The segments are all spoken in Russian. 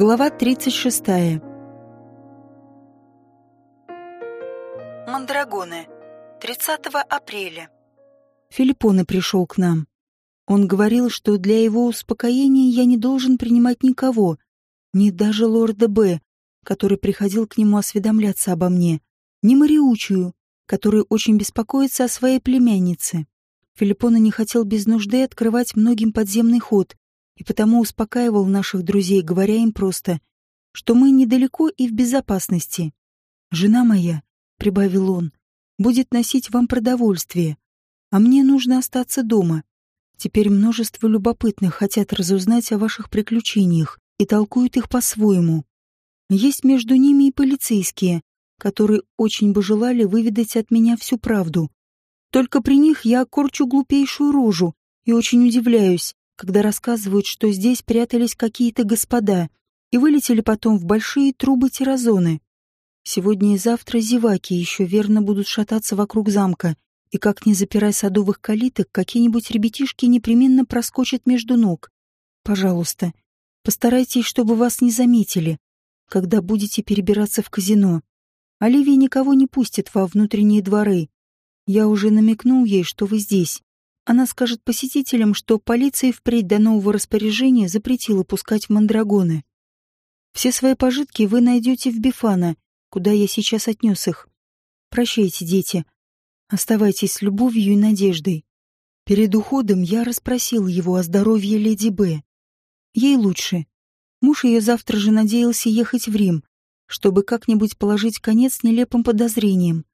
Глава 36. Мандрагоны. 30 апреля. Филиппоне пришел к нам. Он говорил, что для его успокоения я не должен принимать никого, ни даже лорда Б, который приходил к нему осведомляться обо мне, ни Мариучию, который очень беспокоится о своей племяннице. Филиппоне не хотел без нужды открывать многим подземный ход, и потому успокаивал наших друзей, говоря им просто, что мы недалеко и в безопасности. «Жена моя», — прибавил он, — «будет носить вам продовольствие, а мне нужно остаться дома. Теперь множество любопытных хотят разузнать о ваших приключениях и толкуют их по-своему. Есть между ними и полицейские, которые очень бы желали выведать от меня всю правду. Только при них я корчу глупейшую рожу и очень удивляюсь, когда рассказывают, что здесь прятались какие-то господа и вылетели потом в большие трубы тиразоны. Сегодня и завтра зеваки еще верно будут шататься вокруг замка, и как не запирай садовых калиток, какие-нибудь ребятишки непременно проскочат между ног. Пожалуйста, постарайтесь, чтобы вас не заметили, когда будете перебираться в казино. Оливия никого не пустит во внутренние дворы. Я уже намекнул ей, что вы здесь. Она скажет посетителям, что полиция впредь до нового распоряжения запретила пускать мандрагоны. Все свои пожитки вы найдете в Бифана, куда я сейчас отнес их. Прощайте, дети. Оставайтесь с любовью и надеждой. Перед уходом я расспросил его о здоровье леди Б. Ей лучше. Муж ее завтра же надеялся ехать в Рим, чтобы как-нибудь положить конец нелепым подозрениям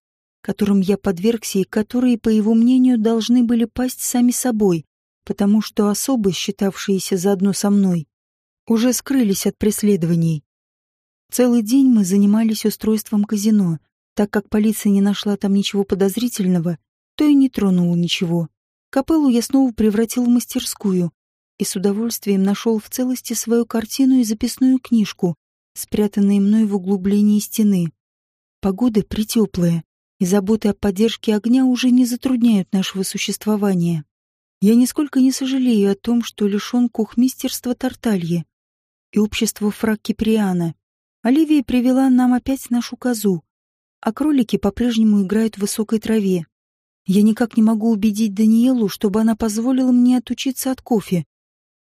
которым я подвергся и которые, по его мнению, должны были пасть сами собой, потому что особы, считавшиеся заодно со мной, уже скрылись от преследований. Целый день мы занимались устройством казино, так как полиция не нашла там ничего подозрительного, то и не тронула ничего. Капеллу я снова превратил в мастерскую и с удовольствием нашел в целости свою картину и записную книжку, спрятанные мной в углублении стены. Погода притеплая, и заботы о поддержке огня уже не затрудняют нашего существования. Я нисколько не сожалею о том, что лишен кухмистерства Тартальи и общества фрак Киприана. Оливия привела нам опять нашу козу, а кролики по-прежнему играют в высокой траве. Я никак не могу убедить Даниэлу, чтобы она позволила мне отучиться от кофе.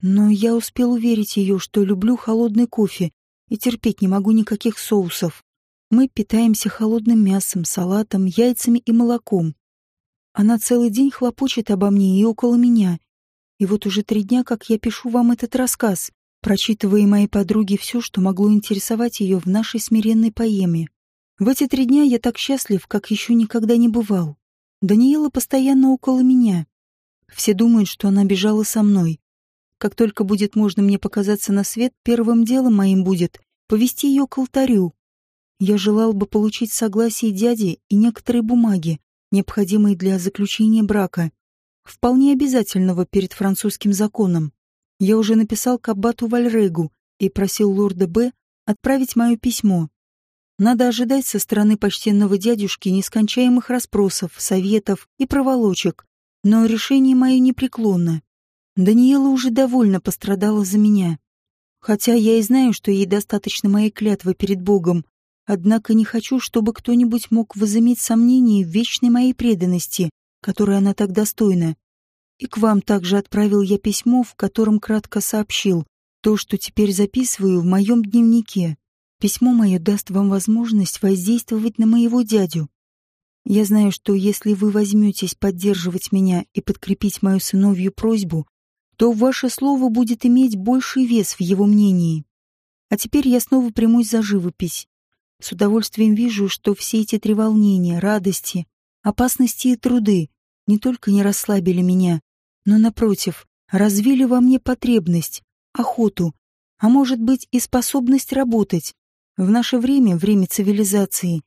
Но я успел уверить ее, что люблю холодный кофе и терпеть не могу никаких соусов. Мы питаемся холодным мясом, салатом, яйцами и молоком. Она целый день хлопочет обо мне и около меня. И вот уже три дня, как я пишу вам этот рассказ, прочитывая моей подруге все, что могло интересовать ее в нашей смиренной поэме. В эти три дня я так счастлив, как еще никогда не бывал. Даниэла постоянно около меня. Все думают, что она бежала со мной. Как только будет можно мне показаться на свет, первым делом моим будет повести ее к алтарю, я желал бы получить согласие дяди и некоторые бумаги, необходимые для заключения брака, вполне обязательного перед французским законом. Я уже написал к аббату Вальрегу и просил лорда Б. отправить мое письмо. Надо ожидать со стороны почтенного дядюшки нескончаемых расспросов, советов и проволочек, но решение мое непреклонно. Даниэла уже довольно пострадала за меня. Хотя я и знаю, что ей достаточно моей клятвы перед Богом, Однако не хочу, чтобы кто-нибудь мог возыметь сомнения в вечной моей преданности, которой она так достойна. И к вам также отправил я письмо, в котором кратко сообщил то, что теперь записываю в моем дневнике. Письмо мое даст вам возможность воздействовать на моего дядю. Я знаю, что если вы возьметесь поддерживать меня и подкрепить мою сыновью просьбу, то ваше слово будет иметь больший вес в его мнении. А теперь я снова примусь за живопись. С удовольствием вижу, что все эти три волнения, радости, опасности и труды не только не расслабили меня, но, напротив, развили во мне потребность, охоту, а может быть и способность работать. В наше время, время цивилизации,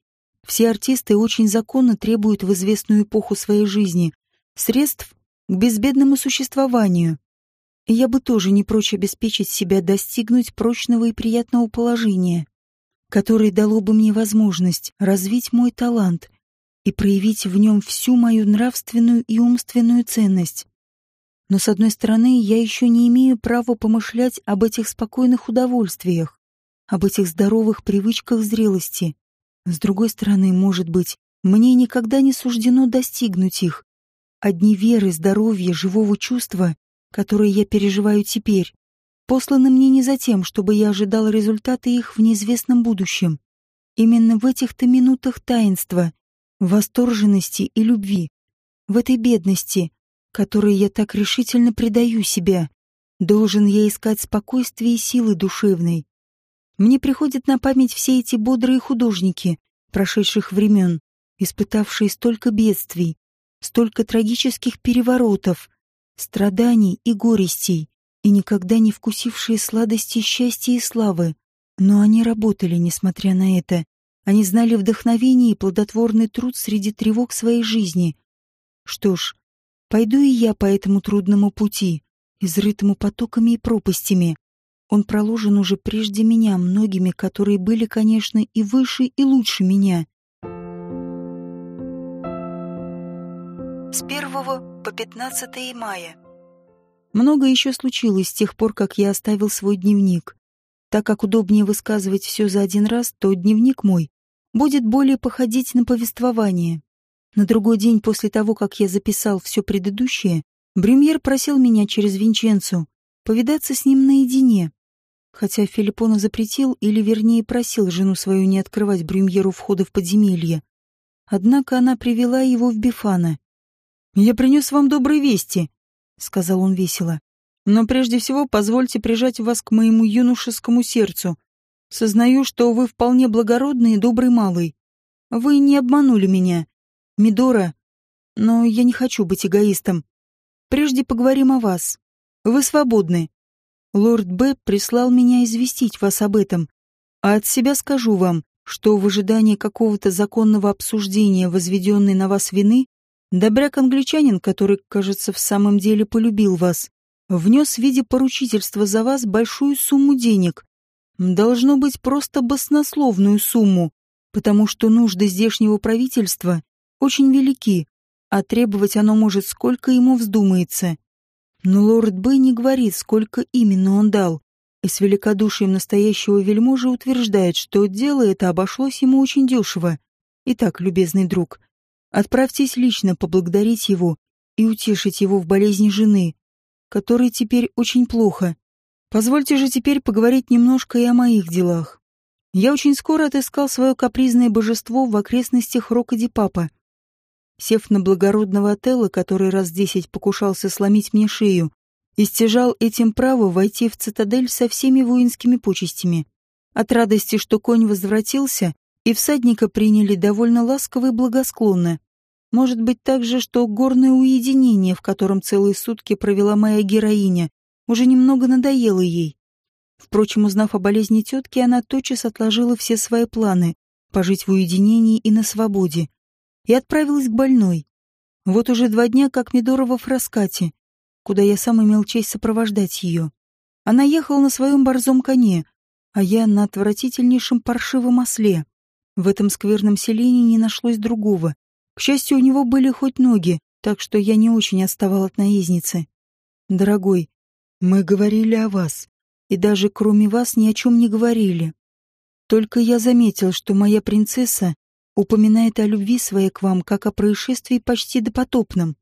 все артисты очень законно требуют в известную эпоху своей жизни средств к безбедному существованию. И я бы тоже не прочь обеспечить себя достигнуть прочного и приятного положения которое дало бы мне возможность развить мой талант и проявить в нем всю мою нравственную и умственную ценность. Но, с одной стороны, я еще не имею права помышлять об этих спокойных удовольствиях, об этих здоровых привычках зрелости. С другой стороны, может быть, мне никогда не суждено достигнуть их. Одни веры, здоровья, живого чувства, которые я переживаю теперь, посланы мне не за тем, чтобы я ожидал результаты их в неизвестном будущем. Именно в этих-то минутах таинства, восторженности и любви, в этой бедности, которой я так решительно предаю себя, должен я искать спокойствие и силы душевной. Мне приходят на память все эти бодрые художники прошедших времен, испытавшие столько бедствий, столько трагических переворотов, страданий и горестей, и никогда не вкусившие сладости счастья и славы. Но они работали, несмотря на это. Они знали вдохновение и плодотворный труд среди тревог своей жизни. Что ж, пойду и я по этому трудному пути, изрытому потоками и пропастями. Он проложен уже прежде меня, многими, которые были, конечно, и выше, и лучше меня. С 1 по 15 мая. Много еще случилось с тех пор, как я оставил свой дневник. Так как удобнее высказывать все за один раз, то дневник мой будет более походить на повествование. На другой день после того, как я записал все предыдущее, Брюмьер просил меня через Винченцу повидаться с ним наедине. Хотя Филиппона запретил, или вернее просил жену свою не открывать Брюмьеру входа в подземелье. Однако она привела его в Бифана. «Я принес вам добрые вести», — сказал он весело. «Но прежде всего позвольте прижать вас к моему юношескому сердцу. Сознаю, что вы вполне благородный и добрый малый. Вы не обманули меня, Мидора, но я не хочу быть эгоистом. Прежде поговорим о вас. Вы свободны. Лорд Б. прислал меня известить вас об этом, а от себя скажу вам, что в ожидании какого-то законного обсуждения возведенной на вас вины Добряк-англичанин, который, кажется, в самом деле полюбил вас, внес в виде поручительства за вас большую сумму денег. Должно быть просто баснословную сумму, потому что нужды здешнего правительства очень велики, а требовать оно может сколько ему вздумается. Но лорд Б не говорит, сколько именно он дал, и с великодушием настоящего вельможи утверждает, что дело это обошлось ему очень дешево. Итак, любезный друг, Отправьтесь лично поблагодарить его и утешить его в болезни жены, которой теперь очень плохо. Позвольте же теперь поговорить немножко и о моих делах. Я очень скоро отыскал свое капризное божество в окрестностях Рокоди-Папа. Сев на благородного отела, который раз десять покушался сломить мне шею, и стяжал этим право войти в цитадель со всеми воинскими почестями. От радости, что конь возвратился, и всадника приняли довольно ласково и благосклонно. Может быть также, что горное уединение, в котором целые сутки провела моя героиня, уже немного надоело ей. Впрочем, узнав о болезни тетки, она тотчас отложила все свои планы пожить в уединении и на свободе и отправилась к больной. Вот уже два дня, как Медорова в раскате, куда я сам имел честь сопровождать ее. Она ехала на своем борзом коне, а я на отвратительнейшем паршивом осле. В этом скверном селении не нашлось другого. К счастью, у него были хоть ноги, так что я не очень отставал от наездницы. Дорогой, мы говорили о вас, и даже кроме вас ни о чем не говорили. Только я заметил, что моя принцесса упоминает о любви своей к вам, как о происшествии почти допотопном.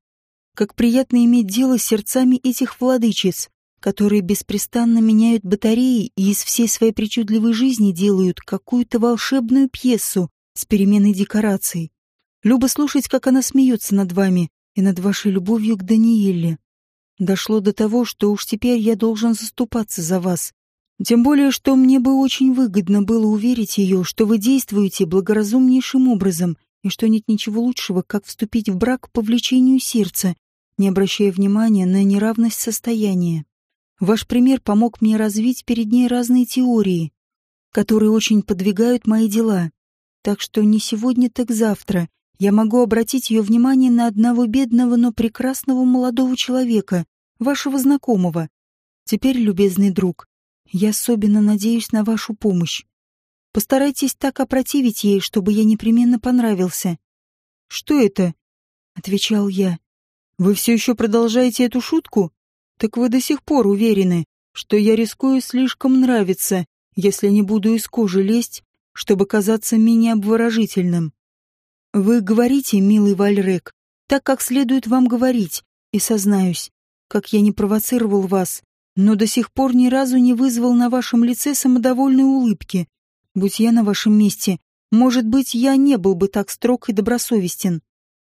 Как приятно иметь дело с сердцами этих владычиц, которые беспрестанно меняют батареи и из всей своей причудливой жизни делают какую-то волшебную пьесу с переменой декораций. Любо слушать, как она смеется над вами и над вашей любовью к Даниэле. Дошло до того, что уж теперь я должен заступаться за вас. Тем более, что мне бы очень выгодно было уверить ее, что вы действуете благоразумнейшим образом и что нет ничего лучшего, как вступить в брак по влечению сердца, не обращая внимания на неравность состояния. Ваш пример помог мне развить перед ней разные теории, которые очень подвигают мои дела. Так что не сегодня, так завтра я могу обратить ее внимание на одного бедного, но прекрасного молодого человека, вашего знакомого. Теперь, любезный друг, я особенно надеюсь на вашу помощь. Постарайтесь так опротивить ей, чтобы я непременно понравился. Что это? отвечал я. Вы все еще продолжаете эту шутку? Так вы до сих пор уверены, что я рискую слишком нравиться, если не буду из кожи лезть, чтобы казаться менее обворожительным. Вы говорите, милый Вальрек, так, как следует вам говорить, и сознаюсь, как я не провоцировал вас, но до сих пор ни разу не вызвал на вашем лице самодовольной улыбки. Будь я на вашем месте, может быть, я не был бы так строг и добросовестен.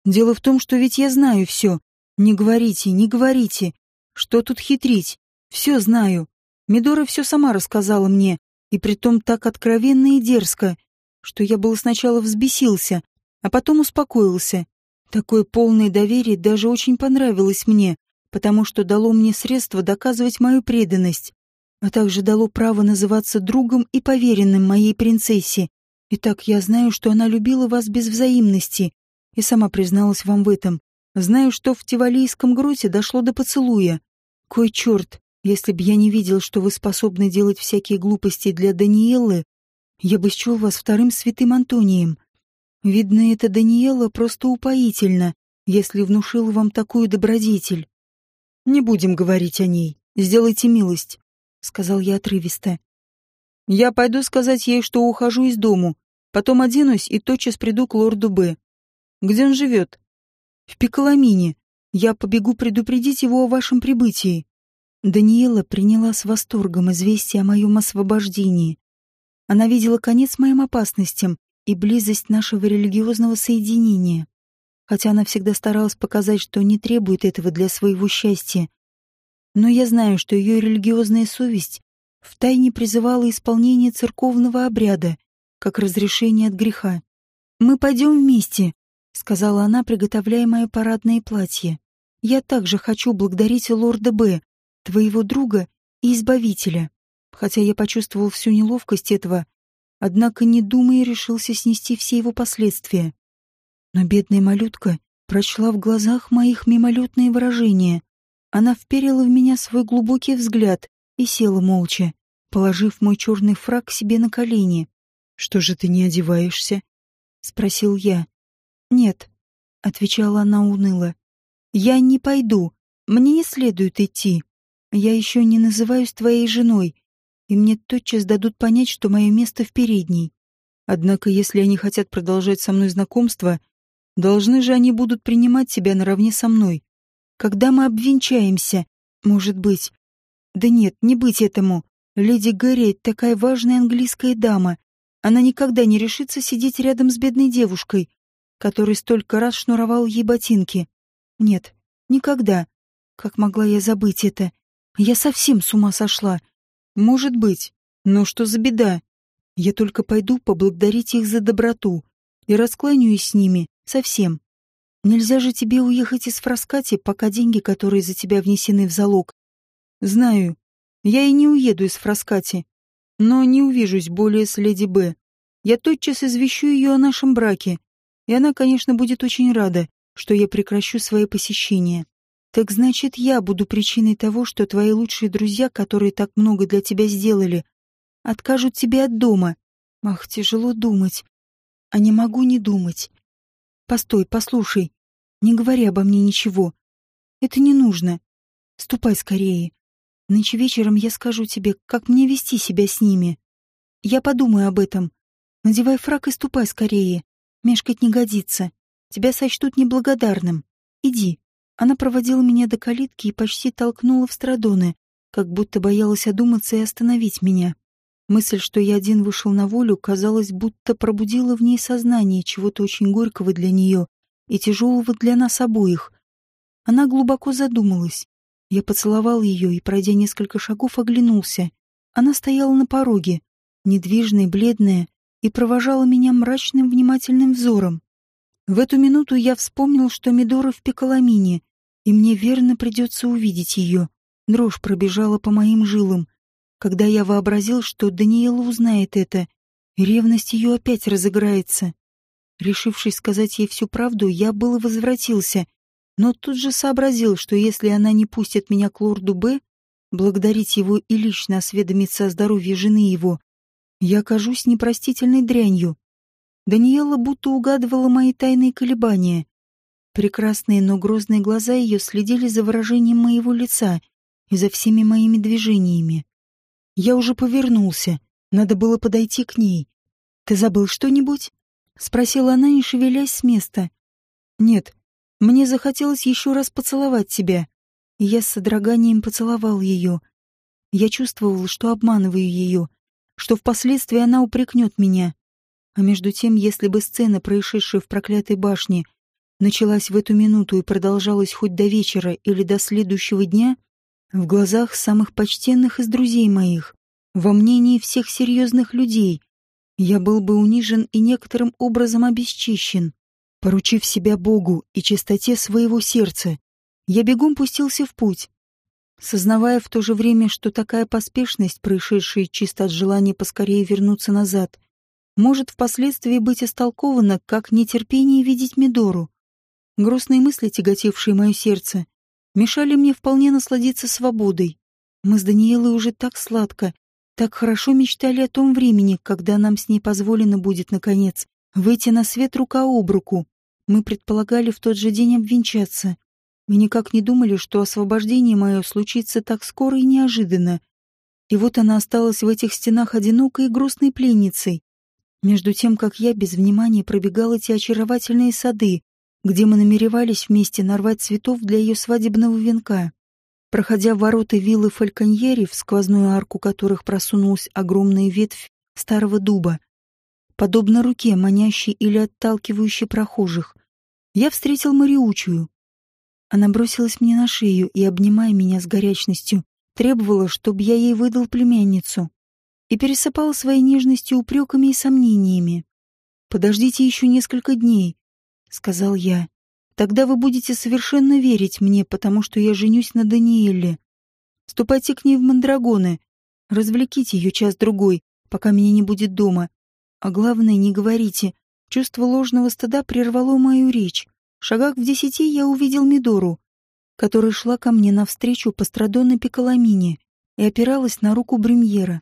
Дело в том, что ведь я знаю все. Не говорите, не говорите. Что тут хитрить? Все знаю. Медора все сама рассказала мне, и притом так откровенно и дерзко, что я был сначала взбесился, а потом успокоился. Такое полное доверие даже очень понравилось мне, потому что дало мне средства доказывать мою преданность, а также дало право называться другом и поверенным моей принцессе. Итак, я знаю, что она любила вас без взаимности, и сама призналась вам в этом. Знаю, что в Тивалийском гроте дошло до поцелуя. Кой черт, если б я не видел, что вы способны делать всякие глупости для Даниэлы, я бы счел вас вторым святым Антонием. Видно, это Даниэла просто упоительно, если внушила вам такую добродетель. Не будем говорить о ней. Сделайте милость, сказал я отрывисто. Я пойду сказать ей, что ухожу из дому, потом оденусь и тотчас приду к лорду Б. Где он живет? В Пиколамине. Я побегу предупредить его о вашем прибытии. Даниэла приняла с восторгом известие о моем освобождении. Она видела конец моим опасностям и близость нашего религиозного соединения хотя она всегда старалась показать, что не требует этого для своего счастья. Но я знаю, что ее религиозная совесть втайне призывала исполнение церковного обряда, как разрешение от греха. «Мы пойдем вместе», — сказала она, приготовляя мое парадное платье. «Я также хочу благодарить лорда Б, твоего друга и избавителя». Хотя я почувствовал всю неловкость этого, однако, не думая, решился снести все его последствия. Но бедная малютка прочла в глазах моих мимолетные выражения. Она вперила в меня свой глубокий взгляд и села молча, положив мой черный фраг себе на колени. «Что же ты не одеваешься?» — спросил я. «Нет», — отвечала она уныло. «Я не пойду. Мне не следует идти. Я еще не называюсь твоей женой, и мне тотчас дадут понять, что мое место в передней. Однако, если они хотят продолжать со мной знакомство, Должны же они будут принимать тебя наравне со мной. Когда мы обвенчаемся, может быть. Да нет, не быть этому. Леди Гэри такая важная английская дама. Она никогда не решится сидеть рядом с бедной девушкой, который столько раз шнуровал ей ботинки. Нет, никогда. Как могла я забыть это? Я совсем с ума сошла. Может быть. Но что за беда? Я только пойду поблагодарить их за доброту и раскланяюсь с ними, Совсем. Нельзя же тебе уехать из Фраскати, пока деньги, которые за тебя внесены в залог. Знаю. Я и не уеду из Фраскати. Но не увижусь более с леди Б. Я тотчас извещу ее о нашем браке. И она, конечно, будет очень рада, что я прекращу свои посещения. Так значит, я буду причиной того, что твои лучшие друзья, которые так много для тебя сделали, откажут тебе от дома. Ах, тяжело думать. А не могу не думать. Постой, послушай. Не говори обо мне ничего. Это не нужно. Ступай скорее. Нынче вечером я скажу тебе, как мне вести себя с ними. Я подумаю об этом. Надевай фрак и ступай скорее. Мешкать не годится. Тебя сочтут неблагодарным. Иди. Она проводила меня до калитки и почти толкнула в страдоны, как будто боялась одуматься и остановить меня. Мысль, что я один вышел на волю, казалось, будто пробудила в ней сознание чего-то очень горького для нее и тяжелого для нас обоих. Она глубоко задумалась. Я поцеловал ее и, пройдя несколько шагов, оглянулся. Она стояла на пороге, недвижная, бледная, и провожала меня мрачным внимательным взором. В эту минуту я вспомнил, что Медора в Пиколамине, и мне верно придется увидеть ее. Дрожь пробежала по моим жилам, когда я вообразил, что Даниэла узнает это, ревность ее опять разыграется. Решившись сказать ей всю правду, я было возвратился, но тут же сообразил, что если она не пустит меня к лорду Б, благодарить его и лично осведомиться о здоровье жены его, я окажусь непростительной дрянью. Даниэла будто угадывала мои тайные колебания. Прекрасные, но грозные глаза ее следили за выражением моего лица и за всеми моими движениями. Я уже повернулся, Надо было подойти к ней. «Ты забыл что-нибудь?» — спросила она, не шевелясь с места. «Нет, мне захотелось еще раз поцеловать тебя». Я с содроганием поцеловал ее. Я чувствовал, что обманываю ее, что впоследствии она упрекнет меня. А между тем, если бы сцена, происшедшая в проклятой башне, началась в эту минуту и продолжалась хоть до вечера или до следующего дня, в глазах самых почтенных из друзей моих, во мнении всех серьезных людей, я был бы унижен и некоторым образом обесчищен. Поручив себя Богу и чистоте своего сердца, я бегом пустился в путь, сознавая в то же время, что такая поспешность, происшедшая чисто от желания поскорее вернуться назад, может впоследствии быть истолкована как нетерпение видеть Мидору. Грустные мысли, тяготевшие мое сердце, мешали мне вполне насладиться свободой. Мы с Даниэлой уже так сладко, так хорошо мечтали о том времени, когда нам с ней позволено будет, наконец, выйти на свет рука об руку. Мы предполагали в тот же день обвенчаться. Мы никак не думали, что освобождение мое случится так скоро и неожиданно. И вот она осталась в этих стенах одинокой и грустной пленницей. Между тем, как я без внимания пробегал эти очаровательные сады, где мы намеревались вместе нарвать цветов для ее свадебного венка. Проходя ворота виллы Фальконьери, в сквозную арку которых просунулась огромная ветвь старого дуба, подобно руке, манящей или отталкивающей прохожих, я встретил Мариучую. Она бросилась мне на шею и, обнимая меня с горячностью, требовала, чтобы я ей выдал племянницу, и пересыпала своей нежностью упреками и сомнениями. «Подождите еще несколько дней», сказал я. Тогда вы будете совершенно верить мне, потому что я женюсь на Даниэле. Ступайте к ней в Мандрагоны, развлеките ее час-другой, пока меня не будет дома. А главное, не говорите. Чувство ложного стыда прервало мою речь. Шагах в десяти я увидел Мидору, которая шла ко мне навстречу по страдонной Пиколамине и опиралась на руку Бремьера.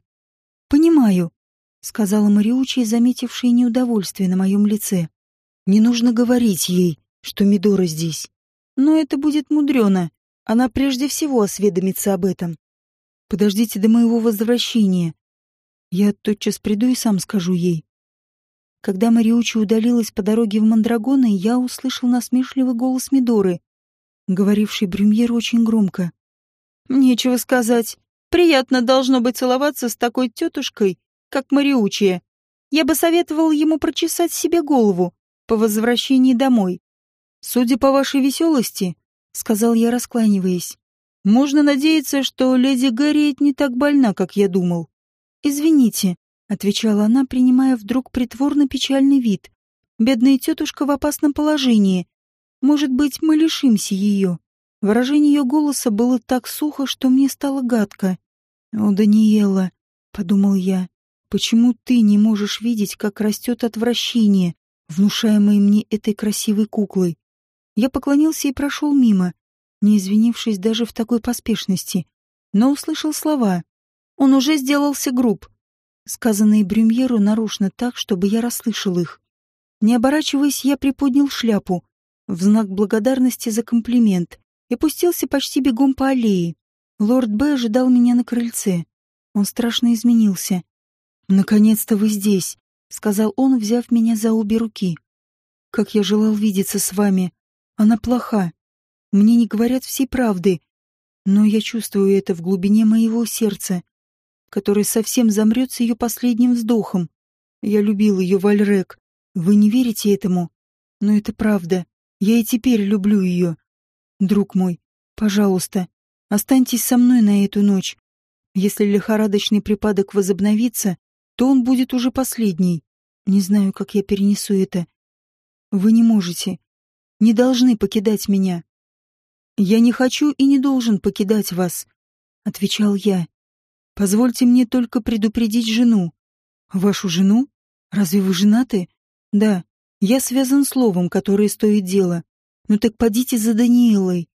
«Понимаю», — сказала Мариучи, заметившая неудовольствие на моем лице. Не нужно говорить ей, что Мидора здесь. Но это будет мудрено. Она прежде всего осведомится об этом. Подождите до моего возвращения. Я тотчас приду и сам скажу ей. Когда Мариучи удалилась по дороге в Мандрагоны, я услышал насмешливый голос Мидоры, говоривший Брюмьеру очень громко. «Нечего сказать. Приятно должно быть целоваться с такой тетушкой, как Мариучия. Я бы советовал ему прочесать себе голову, по возвращении домой. Судя по вашей веселости, сказал я, раскланиваясь, можно надеяться, что леди Гарриет не так больна, как я думал. Извините, отвечала она, принимая вдруг притворно печальный вид. Бедная тетушка в опасном положении. Может быть, мы лишимся ее. Выражение ее голоса было так сухо, что мне стало гадко. «О, Даниэла», — подумал я, — «почему ты не можешь видеть, как растет отвращение, внушаемые мне этой красивой куклой. Я поклонился и прошел мимо, не извинившись даже в такой поспешности, но услышал слова. Он уже сделался груб, сказанные Брюмьеру нарочно так, чтобы я расслышал их. Не оборачиваясь, я приподнял шляпу в знак благодарности за комплимент и пустился почти бегом по аллее. Лорд Б. ожидал меня на крыльце. Он страшно изменился. «Наконец-то вы здесь», — сказал он, взяв меня за обе руки. «Как я желал видеться с вами. Она плоха. Мне не говорят всей правды, но я чувствую это в глубине моего сердца, которое совсем замрет с ее последним вздохом. Я любил ее, Вальрек. Вы не верите этому? Но это правда. Я и теперь люблю ее. Друг мой, пожалуйста, останьтесь со мной на эту ночь. Если лихорадочный припадок возобновится, то он будет уже последний. Не знаю, как я перенесу это. Вы не можете, не должны покидать меня. Я не хочу и не должен покидать вас, отвечал я. Позвольте мне только предупредить жену. Вашу жену? Разве вы женаты? Да, я связан словом, которое стоит дела. Ну так подите за Даниэлой.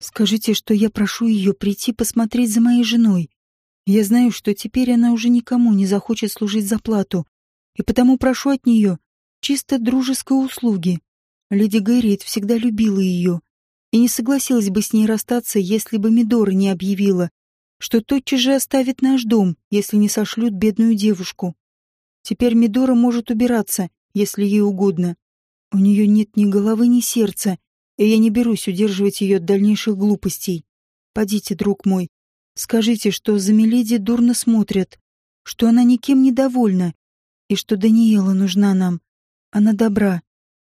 Скажите, что я прошу ее прийти посмотреть за моей женой. Я знаю, что теперь она уже никому не захочет служить за плату, и потому прошу от нее чисто дружеской услуги. Леди Гэрриет всегда любила ее и не согласилась бы с ней расстаться, если бы Мидора не объявила, что тотчас же оставит наш дом, если не сошлют бедную девушку. Теперь Мидора может убираться, если ей угодно. У нее нет ни головы, ни сердца, и я не берусь удерживать ее от дальнейших глупостей. Подите, друг мой, скажите, что за Миледи дурно смотрят, что она никем не довольна, и что Даниэла нужна нам. Она добра.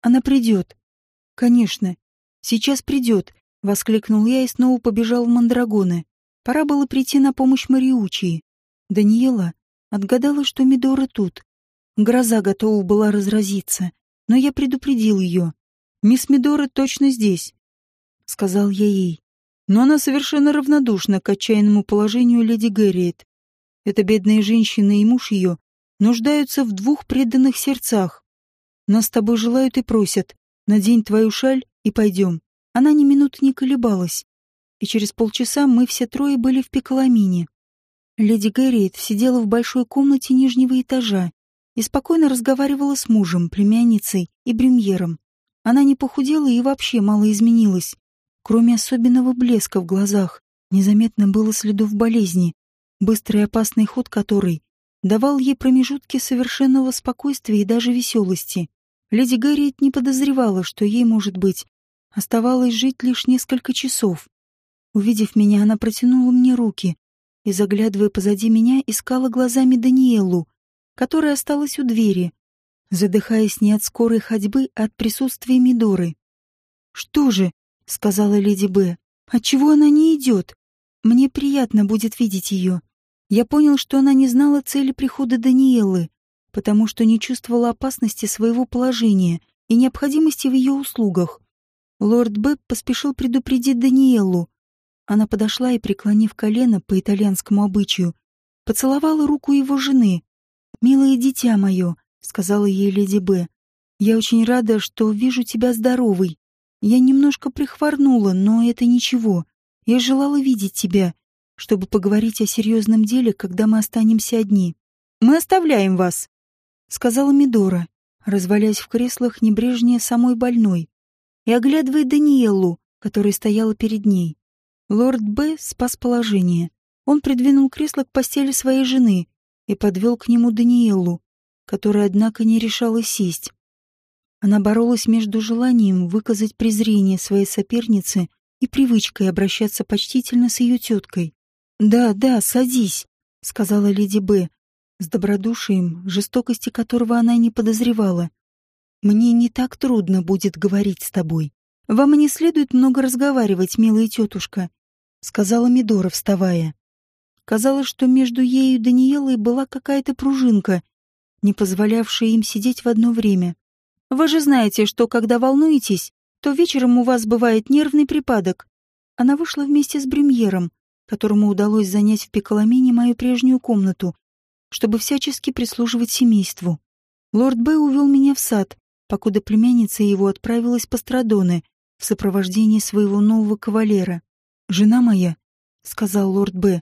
Она придет. Конечно, сейчас придет, — воскликнул я и снова побежал в Мандрагоны. Пора было прийти на помощь Мариучии. Даниэла отгадала, что Мидора тут. Гроза готова была разразиться, но я предупредил ее. «Мисс Мидора точно здесь», — сказал я ей. Но она совершенно равнодушна к отчаянному положению леди Гэрриет. Эта бедная женщина и муж ее нуждаются в двух преданных сердцах. Нас с тобой желают и просят. Надень твою шаль и пойдем. Она ни минуты не колебалась. И через полчаса мы все трое были в Пиколамине. Леди Гэрриет сидела в большой комнате нижнего этажа и спокойно разговаривала с мужем, племянницей и бремьером. Она не похудела и вообще мало изменилась. Кроме особенного блеска в глазах, незаметно было следов болезни, быстрый опасный ход которой давал ей промежутки совершенного спокойствия и даже веселости. Леди Гарриет не подозревала, что ей, может быть, оставалось жить лишь несколько часов. Увидев меня, она протянула мне руки и, заглядывая позади меня, искала глазами Даниэлу, которая осталась у двери, задыхаясь не от скорой ходьбы, а от присутствия Мидоры. «Что же?» — сказала леди Б. «Отчего она не идет? Мне приятно будет видеть ее». Я понял, что она не знала цели прихода Даниэлы, потому что не чувствовала опасности своего положения и необходимости в ее услугах. Лорд Б поспешил предупредить Даниэлу. Она подошла и, преклонив колено по итальянскому обычаю, поцеловала руку его жены. «Милое дитя мое», — сказала ей леди Б, — «я очень рада, что вижу тебя здоровой. Я немножко прихворнула, но это ничего. Я желала видеть тебя, чтобы поговорить о серьезном деле, когда мы останемся одни. Мы оставляем вас», — сказала Мидора, развалясь в креслах небрежнее самой больной и оглядывая Даниэлу, которая стояла перед ней. Лорд Б спас положение. Он придвинул кресло к постели своей жены и подвел к нему Даниэлу, которая, однако, не решалась сесть. Она боролась между желанием выказать презрение своей сопернице и привычкой обращаться почтительно с ее теткой. «Да, да, садись», — сказала леди Б, с добродушием, жестокости которого она не подозревала. «Мне не так трудно будет говорить с тобой. Вам не следует много разговаривать, милая тетушка», — сказала Мидора, вставая. Казалось, что между ею и Даниелой была какая-то пружинка, не позволявшая им сидеть в одно время. «Вы же знаете, что, когда волнуетесь, то вечером у вас бывает нервный припадок». Она вышла вместе с Бремьером, которому удалось занять в Пиколамине мою прежнюю комнату, чтобы всячески прислуживать семейству. Лорд Б. увел меня в сад, покуда племянница его отправилась по Страдоне в сопровождении своего нового кавалера. «Жена моя», — сказал лорд Б.,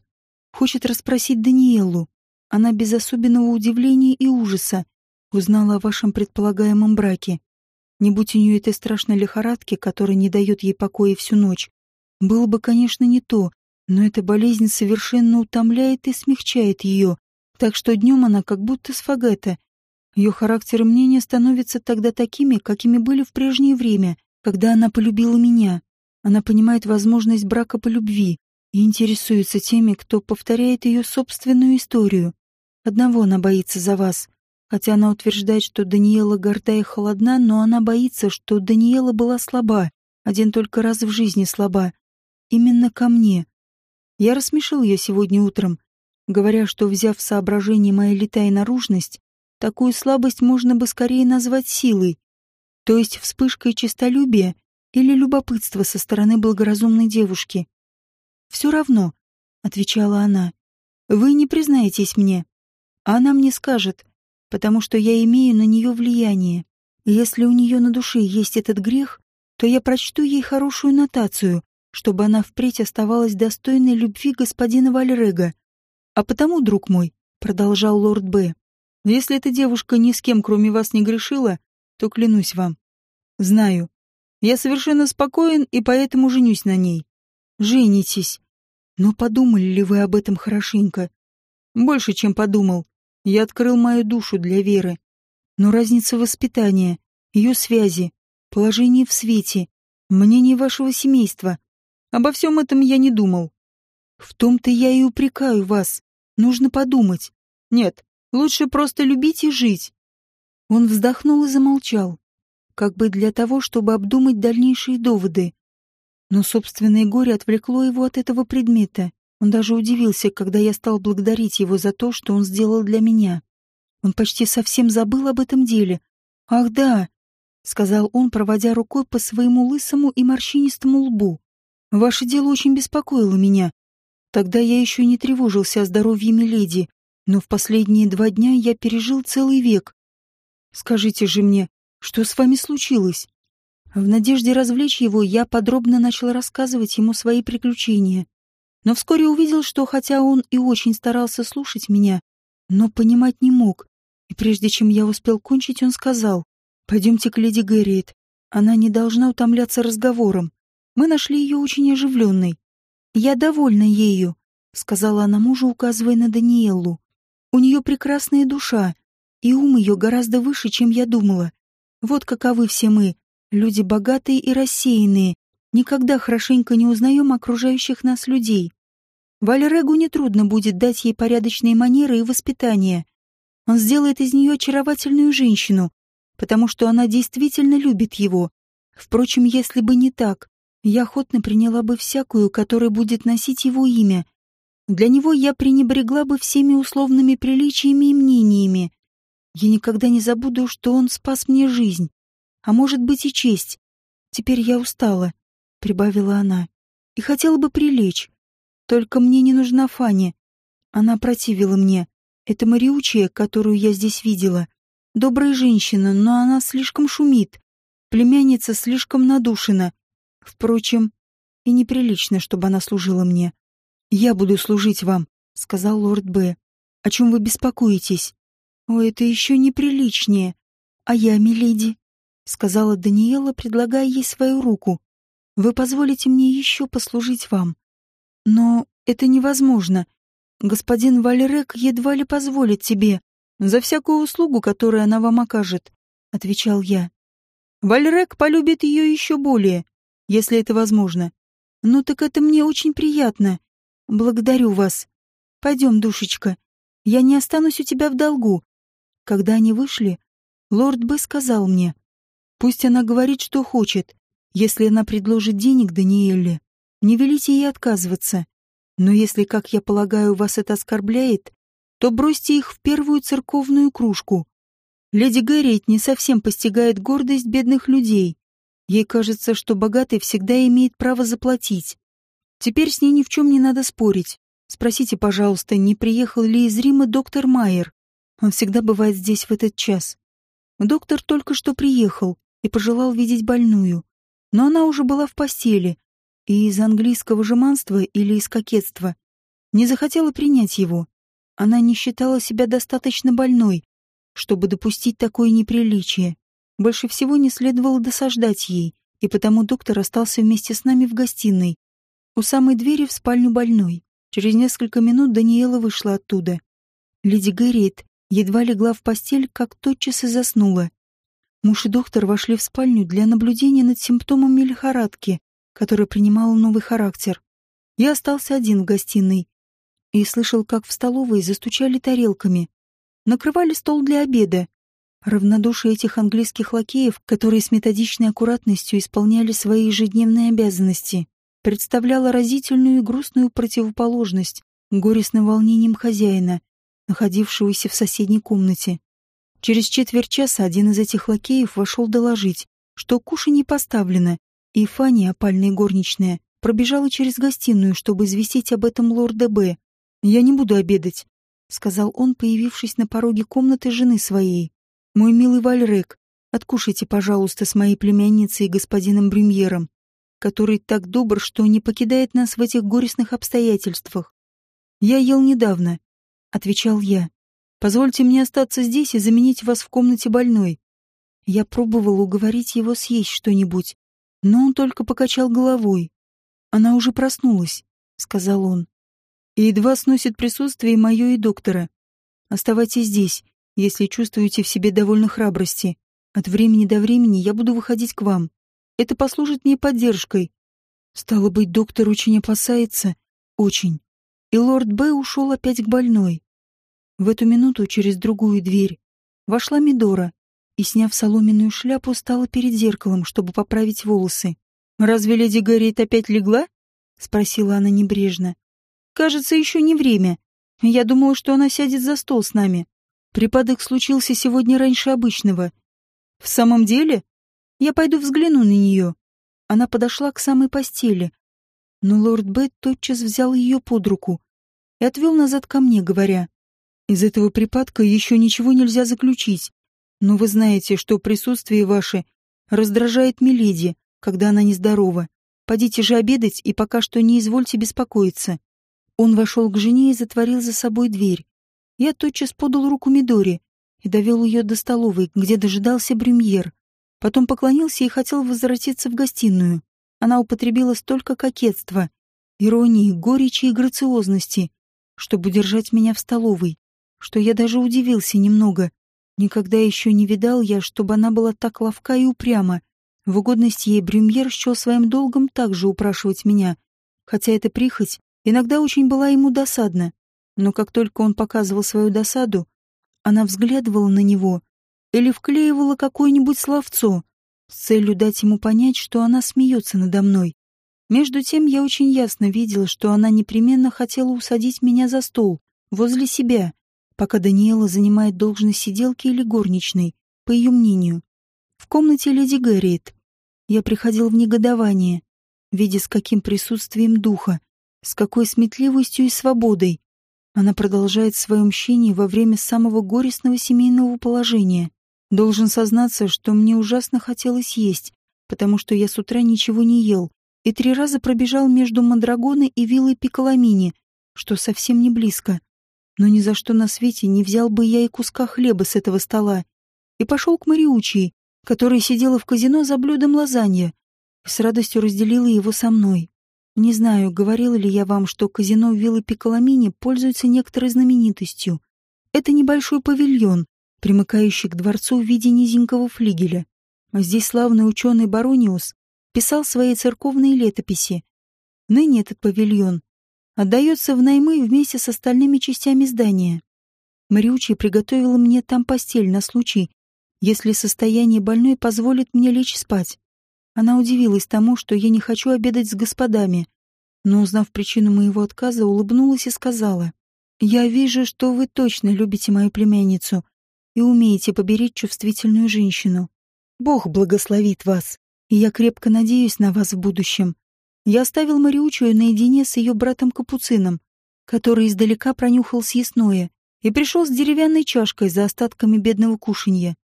Хочет расспросить Даниэлу. Она без особенного удивления и ужаса узнала о вашем предполагаемом браке. Не будь у нее этой страшной лихорадки, которая не дает ей покоя всю ночь. Было бы, конечно, не то, но эта болезнь совершенно утомляет и смягчает ее, так что днем она как будто сфагета. Ее характер и мнение становятся тогда такими, какими были в прежнее время, когда она полюбила меня. Она понимает возможность брака по любви, и интересуется теми, кто повторяет ее собственную историю. Одного она боится за вас, хотя она утверждает, что Даниэла горда и холодна, но она боится, что Даниэла была слаба, один только раз в жизни слаба. Именно ко мне. Я рассмешил ее сегодня утром, говоря, что, взяв в соображение моя летая наружность, такую слабость можно бы скорее назвать силой, то есть вспышкой честолюбия или любопытства со стороны благоразумной девушки. «Все равно», — отвечала она, — «вы не признаетесь мне. Она мне скажет, потому что я имею на нее влияние. если у нее на душе есть этот грех, то я прочту ей хорошую нотацию, чтобы она впредь оставалась достойной любви господина Вальрега. А потому, друг мой, — продолжал лорд Б., — если эта девушка ни с кем, кроме вас, не грешила, то клянусь вам. Знаю. Я совершенно спокоен и поэтому женюсь на ней. Женитесь. Но подумали ли вы об этом хорошенько? Больше, чем подумал. Я открыл мою душу для Веры. Но разница воспитания, ее связи, положение в свете, мнение вашего семейства. Обо всем этом я не думал. В том-то я и упрекаю вас. Нужно подумать. Нет, лучше просто любить и жить. Он вздохнул и замолчал, как бы для того, чтобы обдумать дальнейшие доводы. Но собственное горе отвлекло его от этого предмета. Он даже удивился, когда я стал благодарить его за то, что он сделал для меня. Он почти совсем забыл об этом деле. «Ах да!» — сказал он, проводя рукой по своему лысому и морщинистому лбу. «Ваше дело очень беспокоило меня. Тогда я еще не тревожился о здоровье Миледи, но в последние два дня я пережил целый век. Скажите же мне, что с вами случилось?» В надежде развлечь его, я подробно начал рассказывать ему свои приключения. Но вскоре увидел, что хотя он и очень старался слушать меня, но понимать не мог. И прежде чем я успел кончить, он сказал, «Пойдемте к леди Гэрриет. Она не должна утомляться разговором. Мы нашли ее очень оживленной. Я довольна ею», — сказала она мужу, указывая на Даниэлу. «У нее прекрасная душа, и ум ее гораздо выше, чем я думала. Вот каковы все мы, Люди богатые и рассеянные, никогда хорошенько не узнаем окружающих нас людей. Вальрегу нетрудно будет дать ей порядочные манеры и воспитание. Он сделает из нее очаровательную женщину, потому что она действительно любит его. Впрочем, если бы не так, я охотно приняла бы всякую, которая будет носить его имя. Для него я пренебрегла бы всеми условными приличиями и мнениями. Я никогда не забуду, что он спас мне жизнь а может быть и честь. Теперь я устала, — прибавила она, — и хотела бы прилечь. Только мне не нужна Фаня. Она противила мне. Это Мариучия, которую я здесь видела. Добрая женщина, но она слишком шумит. Племянница слишком надушена. Впрочем, и неприлично, чтобы она служила мне. «Я буду служить вам», — сказал лорд Б. «О чем вы беспокоитесь?» «О, это еще неприличнее. А я, миледи?» — сказала Даниэла, предлагая ей свою руку. «Вы позволите мне еще послужить вам?» «Но это невозможно. Господин Вальрек едва ли позволит тебе за всякую услугу, которую она вам окажет», — отвечал я. «Вальрек полюбит ее еще более, если это возможно. Ну так это мне очень приятно. Благодарю вас. Пойдем, душечка. Я не останусь у тебя в долгу». Когда они вышли, лорд Б сказал мне — Пусть она говорит, что хочет. Если она предложит денег Даниэле, не велите ей отказываться. Но если, как я полагаю, вас это оскорбляет, то бросьте их в первую церковную кружку. Леди Гарриет не совсем постигает гордость бедных людей. Ей кажется, что богатый всегда имеет право заплатить. Теперь с ней ни в чем не надо спорить. Спросите, пожалуйста, не приехал ли из Рима доктор Майер? Он всегда бывает здесь в этот час. Доктор только что приехал и пожелал видеть больную. Но она уже была в постели, и из английского жеманства или из кокетства не захотела принять его. Она не считала себя достаточно больной, чтобы допустить такое неприличие. Больше всего не следовало досаждать ей, и потому доктор остался вместе с нами в гостиной, у самой двери в спальню больной. Через несколько минут Даниэла вышла оттуда. Леди Гэрриет едва легла в постель, как тотчас и заснула. Муж и доктор вошли в спальню для наблюдения над симптомами лихорадки, которая принимала новый характер. Я остался один в гостиной и слышал, как в столовой застучали тарелками. Накрывали стол для обеда. Равнодушие этих английских лакеев, которые с методичной аккуратностью исполняли свои ежедневные обязанности, представляло разительную и грустную противоположность горестным волнением хозяина, находившегося в соседней комнате. Через четверть часа один из этих лакеев вошел доложить, что кушанье поставлено, и Фанни, опальная горничная, пробежала через гостиную, чтобы известить об этом лорда Б. «Я не буду обедать», — сказал он, появившись на пороге комнаты жены своей. «Мой милый Вальрек, откушайте, пожалуйста, с моей племянницей и господином Брюмьером, который так добр, что не покидает нас в этих горестных обстоятельствах. Я ел недавно», — отвечал я. Позвольте мне остаться здесь и заменить вас в комнате больной. Я пробовал уговорить его съесть что-нибудь, но он только покачал головой. Она уже проснулась. — сказал он. «И едва сносит присутствие мое и доктора. Оставайтесь здесь, если чувствуете в себе довольно храбрости. От времени до времени я буду выходить к вам. Это послужит мне поддержкой. Стало быть, доктор очень опасается. Очень. И лорд Б. ушел опять к больной. В эту минуту через другую дверь вошла Мидора и, сняв соломенную шляпу, стала перед зеркалом, чтобы поправить волосы. «Разве леди Гарриет опять легла?» — спросила она небрежно. «Кажется, еще не время. Я думала, что она сядет за стол с нами. Припадок случился сегодня раньше обычного. В самом деле? Я пойду взгляну на нее». Она подошла к самой постели, но лорд Бет тотчас взял ее под руку и отвел назад ко мне, говоря, «Из этого припадка еще ничего нельзя заключить, но вы знаете, что присутствие ваше раздражает Миледи, когда она нездорова. Подите же обедать и пока что не извольте беспокоиться». Он вошел к жене и затворил за собой дверь. Я тотчас подал руку Мидоре и довел ее до столовой, где дожидался Брюмьер. Потом поклонился и хотел возвратиться в гостиную. Она употребила столько кокетства, иронии, горечи и грациозности, чтобы удержать меня в столовой, что я даже удивился немного. Никогда еще не видал я, чтобы она была так ловка и упряма. В угодность ей Брюмьер счел своим долгом также упрашивать меня, хотя эта прихоть иногда очень была ему досадна. Но как только он показывал свою досаду, она взглядывала на него или вклеивала какое-нибудь словцо с целью дать ему понять, что она смеется надо мной. Между тем я очень ясно видела, что она непременно хотела усадить меня за стол, возле себя, пока Даниэла занимает должность сиделки или горничной, по ее мнению. В комнате леди Гарриет я приходил в негодование, видя с каким присутствием духа, с какой сметливостью и свободой она продолжает свое мщение во время самого горестного семейного положения. Должен сознаться, что мне ужасно хотелось есть, потому что я с утра ничего не ел, и три раза пробежал между Мандрагоной и виллой Пиколамини, что совсем не близко. Но ни за что на свете не взял бы я и куска хлеба с этого стола. И пошел к Мариучии, которая сидела в казино за блюдом лазанья, с радостью разделила его со мной. Не знаю, говорила ли я вам, что казино виллы Пиколамини пользуется некоторой знаменитостью. Это небольшой павильон, примыкающий к дворцу в виде низенького флигеля. Здесь славный ученый Барониус писал свои церковные летописи. Ныне этот павильон отдается в наймы вместе с остальными частями здания. Мариучи приготовила мне там постель на случай, если состояние больной позволит мне лечь спать. Она удивилась тому, что я не хочу обедать с господами, но, узнав причину моего отказа, улыбнулась и сказала, «Я вижу, что вы точно любите мою племянницу и умеете поберечь чувствительную женщину. Бог благословит вас, и я крепко надеюсь на вас в будущем. Я оставил Мариучую наедине с ее братом-капуцином, который издалека пронюхал съестное, и пришел с деревянной чашкой за остатками бедного кушанья.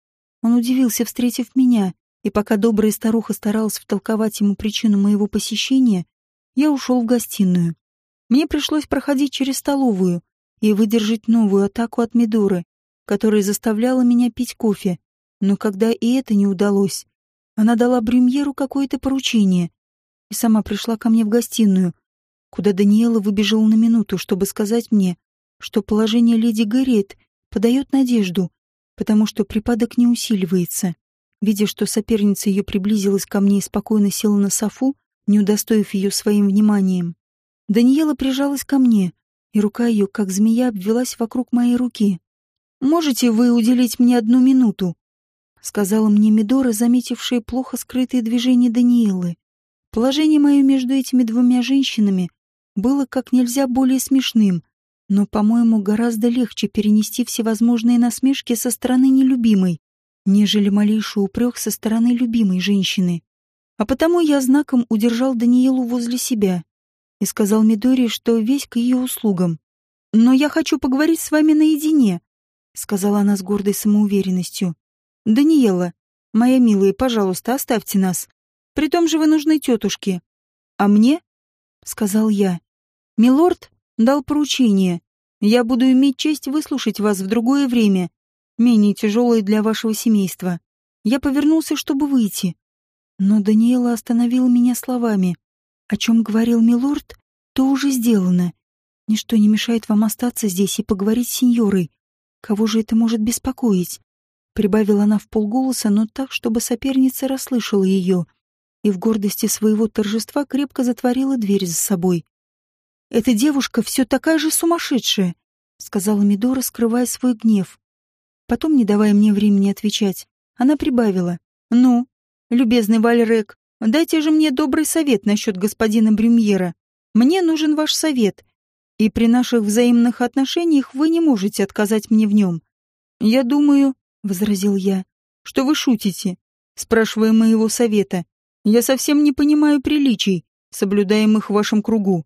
Он удивился, встретив меня, и пока добрая старуха старалась втолковать ему причину моего посещения, я ушел в гостиную. Мне пришлось проходить через столовую и выдержать новую атаку от Медоры, которая заставляла меня пить кофе. Но когда и это не удалось, она дала Брюмьеру какое-то поручение и сама пришла ко мне в гостиную, куда Даниэла выбежала на минуту, чтобы сказать мне, что положение леди Гарриет подает надежду, потому что припадок не усиливается. Видя, что соперница ее приблизилась ко мне и спокойно села на софу, не удостоив ее своим вниманием, Даниэла прижалась ко мне, и рука ее, как змея, обвелась вокруг моей руки. «Можете вы уделить мне одну минуту?» — сказала мне Мидора, заметившая плохо скрытые движения Даниэлы. Положение мое между этими двумя женщинами было как нельзя более смешным, но, по-моему, гораздо легче перенести всевозможные насмешки со стороны нелюбимой, нежели малейший упрек со стороны любимой женщины. А потому я знаком удержал Даниэлу возле себя и сказал Мидоре, что весь к ее услугам. «Но я хочу поговорить с вами наедине», — сказала она с гордой самоуверенностью. «Даниэла, моя милая, пожалуйста, оставьте нас. При том же вы нужны тетушке. А мне?» — сказал я. «Милорд дал поручение. Я буду иметь честь выслушать вас в другое время, менее тяжелое для вашего семейства. Я повернулся, чтобы выйти. Но Даниэла остановила меня словами. О чем говорил милорд, то уже сделано. Ничто не мешает вам остаться здесь и поговорить с сеньорой. Кого же это может беспокоить? Прибавила она в полголоса, но так, чтобы соперница расслышала ее, и в гордости своего торжества крепко затворила дверь за собой. «Эта девушка все такая же сумасшедшая», — сказала Мидора, скрывая свой гнев. Потом, не давая мне времени отвечать, она прибавила. «Ну, любезный Вальрек, дайте же мне добрый совет насчет господина Брюмьера. Мне нужен ваш совет, и при наших взаимных отношениях вы не можете отказать мне в нем. Я думаю, — возразил я, — что вы шутите, спрашивая моего совета. Я совсем не понимаю приличий, соблюдаемых в вашем кругу.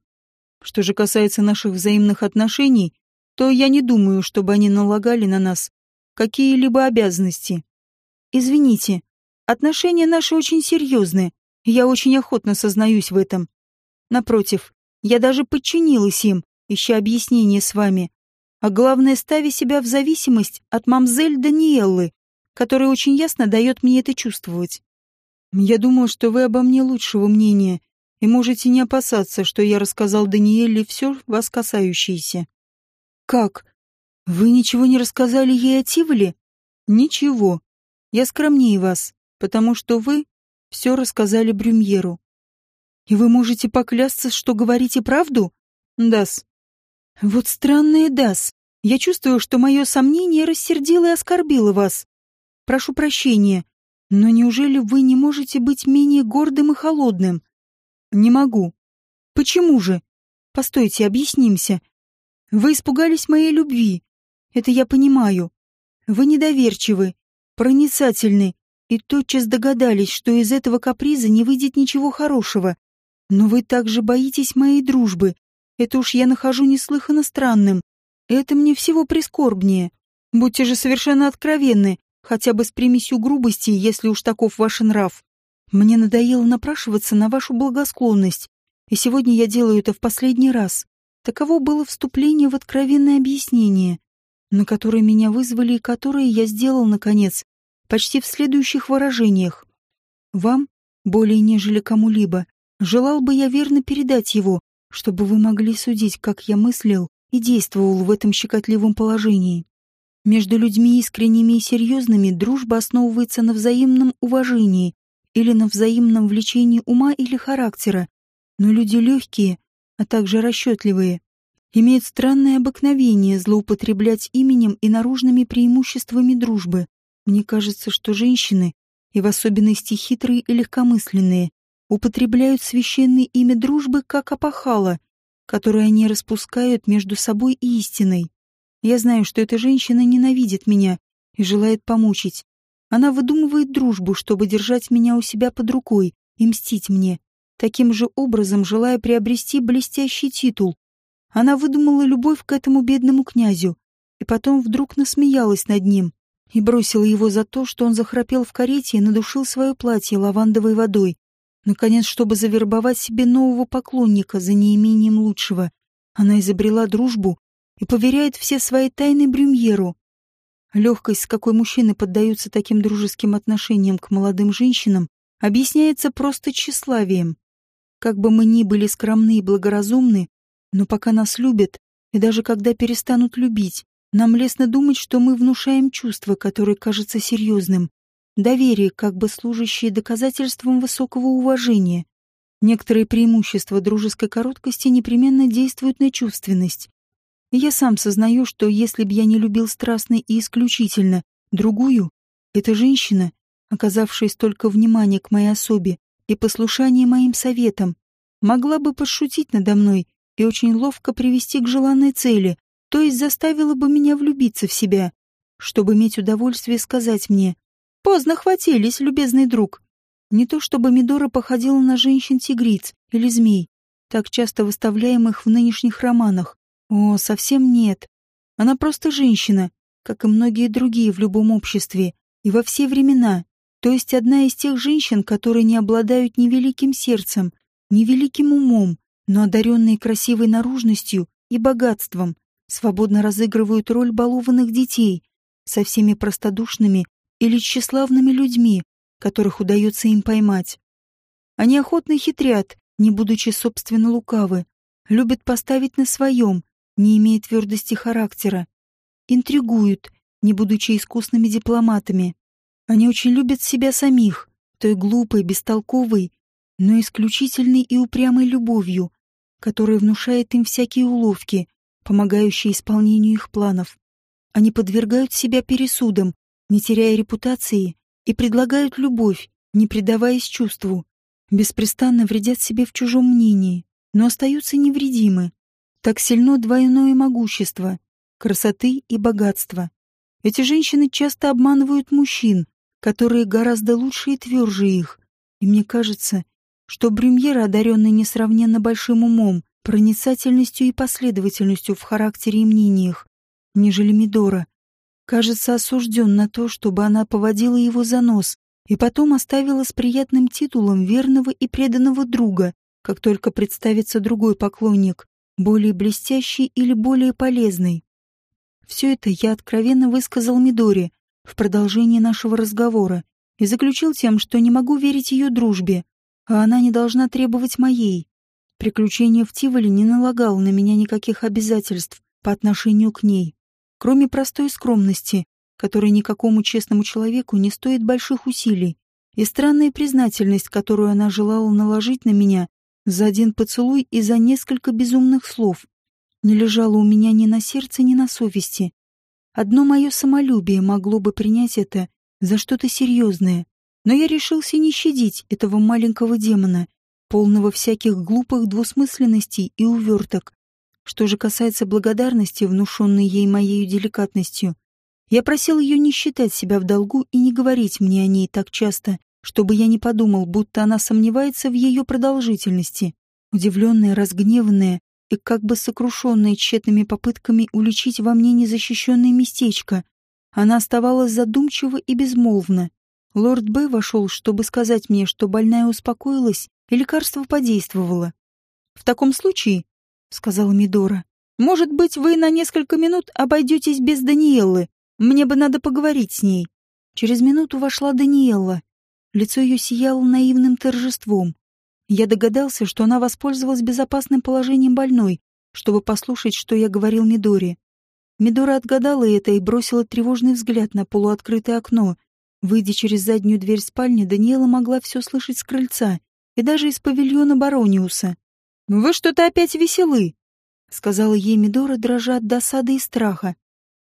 Что же касается наших взаимных отношений, то я не думаю, чтобы они налагали на нас какие-либо обязанности. Извините, отношения наши очень серьезны, я очень охотно сознаюсь в этом. Напротив, я даже подчинилась им, ища объяснение с вами. А главное, ставя себя в зависимость от мамзель Даниэллы, которая очень ясно дает мне это чувствовать. Я думал, что вы обо мне лучшего мнения и можете не опасаться, что я рассказал Даниэле все вас касающееся. Как? Вы ничего не рассказали ей о Тиволе? Ничего. Я скромнее вас, потому что вы все рассказали Брюмьеру. И вы можете поклясться, что говорите правду? Дас. Вот странное Дас. Я чувствую, что мое сомнение рассердило и оскорбило вас. Прошу прощения, но неужели вы не можете быть менее гордым и холодным? Не могу. Почему же? Постойте, объяснимся. Вы испугались моей любви. Это я понимаю. Вы недоверчивы, проницательны и тотчас догадались, что из этого каприза не выйдет ничего хорошего. Но вы также боитесь моей дружбы. Это уж я нахожу неслыханно странным. Это мне всего прискорбнее. Будьте же совершенно откровенны, хотя бы с примесью грубости, если уж таков ваш нрав. Мне надоело напрашиваться на вашу благосклонность, и сегодня я делаю это в последний раз. Таково было вступление в откровенное объяснение, на которое меня вызвали и которое я сделал, наконец, почти в следующих выражениях. Вам, более нежели кому-либо, Желал бы я верно передать его, чтобы вы могли судить, как я мыслил и действовал в этом щекотливом положении. Между людьми искренними и серьезными дружба основывается на взаимном уважении или на взаимном влечении ума или характера, но люди легкие, а также расчетливые, имеют странное обыкновение злоупотреблять именем и наружными преимуществами дружбы. Мне кажется, что женщины, и в особенности хитрые и легкомысленные, употребляют священное имя дружбы как опахало, которое они распускают между собой и истиной. Я знаю, что эта женщина ненавидит меня и желает помучить. Она выдумывает дружбу, чтобы держать меня у себя под рукой и мстить мне, таким же образом желая приобрести блестящий титул. Она выдумала любовь к этому бедному князю и потом вдруг насмеялась над ним и бросила его за то, что он захрапел в карете и надушил свое платье лавандовой водой. Наконец, чтобы завербовать себе нового поклонника за неимением лучшего, она изобрела дружбу и поверяет все свои тайны Брюмьеру. Легкость, с какой мужчины поддаются таким дружеским отношениям к молодым женщинам, объясняется просто тщеславием. Как бы мы ни были скромны и благоразумны, но пока нас любят, и даже когда перестанут любить, нам лестно думать, что мы внушаем чувство, которое кажется серьезным, доверие, как бы служащее доказательством высокого уважения. Некоторые преимущества дружеской короткости непременно действуют на чувственность. Я сам сознаю, что если б я не любил страстно и исключительно другую, эта женщина, оказавшая столько внимания к моей особе и послушание моим советам, могла бы пошутить надо мной и очень ловко привести к желанной цели, то есть заставила бы меня влюбиться в себя, чтобы иметь удовольствие сказать мне Поздно хватились, любезный друг. Не то чтобы Мидора походила на женщин-тигриц или змей, так часто выставляемых в нынешних романах. О, совсем нет. Она просто женщина, как и многие другие в любом обществе и во все времена. То есть одна из тех женщин, которые не обладают ни великим сердцем, ни великим умом, но одаренные красивой наружностью и богатством, свободно разыгрывают роль балованных детей со всеми простодушными или тщеславными людьми, которых удается им поймать. Они охотно хитрят, не будучи собственно лукавы, любят поставить на своем, не имея твердости характера. Интригуют, не будучи искусными дипломатами. Они очень любят себя самих, той глупой, бестолковой, но исключительной и упрямой любовью, которая внушает им всякие уловки, помогающие исполнению их планов. Они подвергают себя пересудам, не теряя репутации, и предлагают любовь, не предаваясь чувству. Беспрестанно вредят себе в чужом мнении, но остаются невредимы. Так сильно двойное могущество, красоты и богатства. Эти женщины часто обманывают мужчин, которые гораздо лучше и тверже их. И мне кажется, что Брюмьер, одаренный несравненно большим умом, проницательностью и последовательностью в характере и мнениях, нежели Мидора, кажется осужден на то, чтобы она поводила его за нос и потом оставила с приятным титулом верного и преданного друга, как только представится другой поклонник, более блестящий или более полезный. Все это я откровенно высказал Мидоре в продолжении нашего разговора и заключил тем, что не могу верить ее дружбе, а она не должна требовать моей. Приключение в Тиволе не налагало на меня никаких обязательств по отношению к ней, кроме простой скромности, которая никакому честному человеку не стоит больших усилий, и странная признательность, которую она желала наложить на меня за один поцелуй и за несколько безумных слов, не лежала у меня ни на сердце, ни на совести. Одно мое самолюбие могло бы принять это за что-то серьезное, но я решился не щадить этого маленького демона, полного всяких глупых двусмысленностей и уверток. Что же касается благодарности, внушенной ей моей деликатностью, я просил ее не считать себя в долгу и не говорить мне о ней так часто, чтобы я не подумал, будто она сомневается в ее продолжительности. Удивленная, разгневанная и как бы сокрушенная тщетными попытками уличить во мне незащищенное местечко, она оставалась задумчива и безмолвна. Лорд Б. вошел, чтобы сказать мне, что больная успокоилась и лекарство подействовало. «В таком случае», — сказала Мидора, — «может быть, вы на несколько минут обойдетесь без Даниэллы. Мне бы надо поговорить с ней». Через минуту вошла Даниэлла. Лицо ее сияло наивным торжеством. Я догадался, что она воспользовалась безопасным положением больной, чтобы послушать, что я говорил Мидоре. Мидора отгадала это и бросила тревожный взгляд на полуоткрытое окно, Выйдя через заднюю дверь спальни, Даниэла могла все слышать с крыльца и даже из павильона Барониуса. «Вы что-то опять веселы», — сказала ей Мидора, дрожа от досады и страха.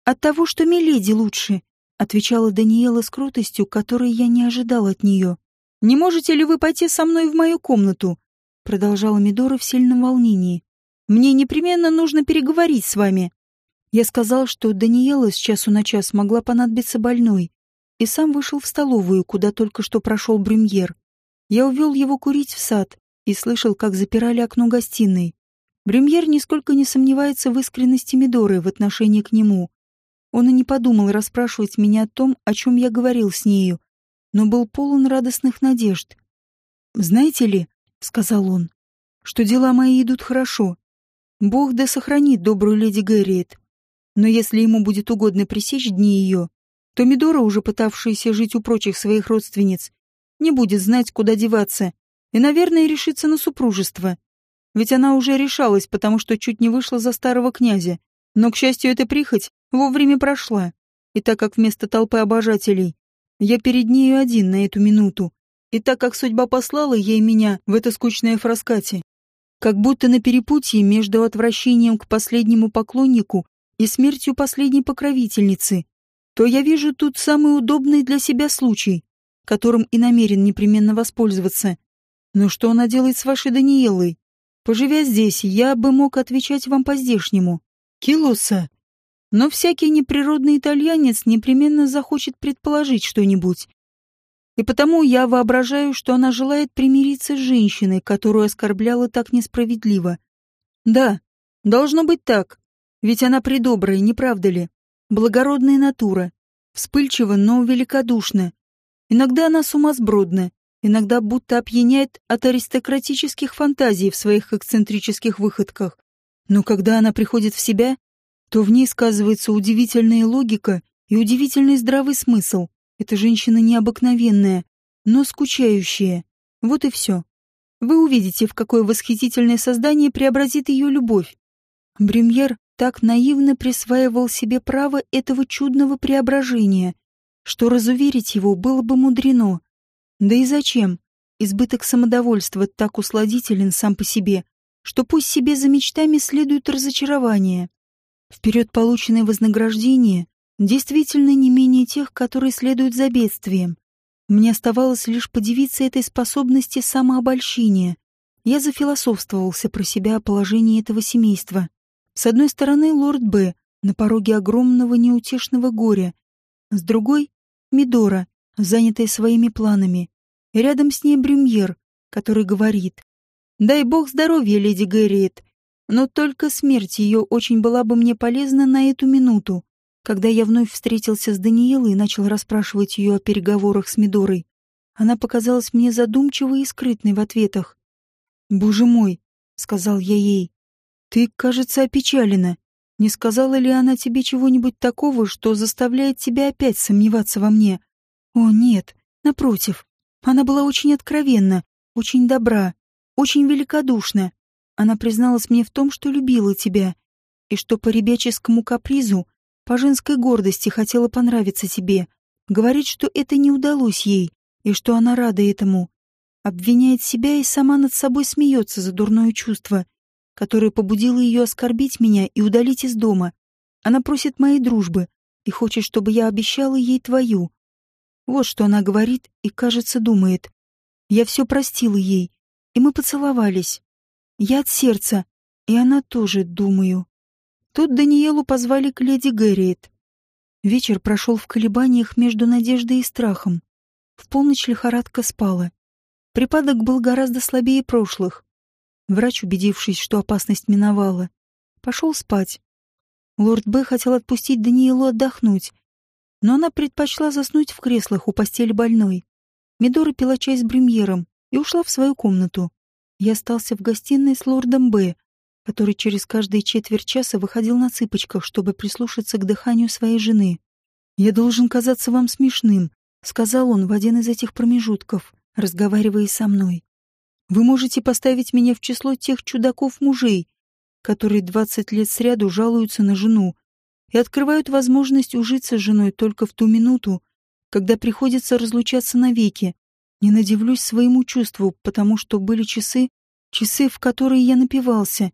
«От того, что Миледи лучше», — отвечала Даниэла с крутостью, которой я не ожидал от нее. «Не можете ли вы пойти со мной в мою комнату?» — продолжала Мидора в сильном волнении. «Мне непременно нужно переговорить с вами». Я сказал, что Даниэла с часу на час могла понадобиться больной, и сам вышел в столовую, куда только что прошел Брюмьер. Я увел его курить в сад и слышал, как запирали окно гостиной. Брюмьер нисколько не сомневается в искренности Мидоры в отношении к нему. Он и не подумал расспрашивать меня о том, о чем я говорил с нею, но был полон радостных надежд. «Знаете ли», — сказал он, — «что дела мои идут хорошо. Бог да сохранит добрую леди Гэриет. Но если ему будет угодно пресечь дни ее, то Мидора, уже пытавшаяся жить у прочих своих родственниц, не будет знать, куда деваться, и, наверное, решится на супружество. Ведь она уже решалась, потому что чуть не вышла за старого князя. Но, к счастью, эта прихоть вовремя прошла. И так как вместо толпы обожателей я перед нею один на эту минуту, и так как судьба послала ей меня в это скучное фраскате, как будто на перепутье между отвращением к последнему поклоннику и смертью последней покровительницы, то я вижу тут самый удобный для себя случай, которым и намерен непременно воспользоваться. Но что она делает с вашей Даниелой? Поживя здесь, я бы мог отвечать вам по-здешнему. Килоса. Но всякий неприродный итальянец непременно захочет предположить что-нибудь. И потому я воображаю, что она желает примириться с женщиной, которую оскорбляла так несправедливо. Да, должно быть так, ведь она предобрая, не правда ли? благородная натура, вспыльчива, но великодушна. Иногда она сумасбродна, иногда будто опьяняет от аристократических фантазий в своих эксцентрических выходках. Но когда она приходит в себя, то в ней сказывается удивительная логика и удивительный здравый смысл. Эта женщина необыкновенная, но скучающая. Вот и все. Вы увидите, в какое восхитительное создание преобразит ее любовь. Бремьер так наивно присваивал себе право этого чудного преображения, что разуверить его было бы мудрено. Да и зачем? Избыток самодовольства так усладителен сам по себе, что пусть себе за мечтами следует разочарование. Вперед полученное вознаграждение действительно не менее тех, которые следуют за бедствием. Мне оставалось лишь подивиться этой способности самообольщения. Я зафилософствовался про себя о положении этого семейства. С одной стороны, лорд Б. на пороге огромного неутешного горя. С другой — Мидора, занятая своими планами. И рядом с ней Брюмьер, который говорит. «Дай бог здоровья, леди Гэриет, но только смерть ее очень была бы мне полезна на эту минуту. Когда я вновь встретился с Даниэлой и начал расспрашивать ее о переговорах с Мидорой, она показалась мне задумчивой и скрытной в ответах. «Боже мой», — сказал я ей, «Ты, кажется, опечалена. Не сказала ли она тебе чего-нибудь такого, что заставляет тебя опять сомневаться во мне?» «О, нет, напротив. Она была очень откровенна, очень добра, очень великодушна. Она призналась мне в том, что любила тебя, и что по ребяческому капризу, по женской гордости хотела понравиться тебе. Говорит, что это не удалось ей, и что она рада этому. Обвиняет себя и сама над собой смеется за дурное чувство, которая побудила ее оскорбить меня и удалить из дома. Она просит моей дружбы и хочет, чтобы я обещала ей твою. Вот что она говорит и, кажется, думает. Я все простила ей, и мы поцеловались. Я от сердца, и она тоже, думаю. Тут Даниэлу позвали к леди Гэриет. Вечер прошел в колебаниях между надеждой и страхом. В полночь лихорадка спала. Припадок был гораздо слабее прошлых. Врач, убедившись, что опасность миновала, пошел спать. Лорд Б хотел отпустить Даниэлу отдохнуть, но она предпочла заснуть в креслах у постели больной. Медора пила чай с бремьером и ушла в свою комнату. Я остался в гостиной с лордом Б, который через каждые четверть часа выходил на цыпочках, чтобы прислушаться к дыханию своей жены. «Я должен казаться вам смешным», — сказал он в один из этих промежутков, разговаривая со мной. Вы можете поставить меня в число тех чудаков-мужей, которые двадцать лет сряду жалуются на жену и открывают возможность ужиться с женой только в ту минуту, когда приходится разлучаться навеки. Не надивлюсь своему чувству, потому что были часы, часы, в которые я напивался.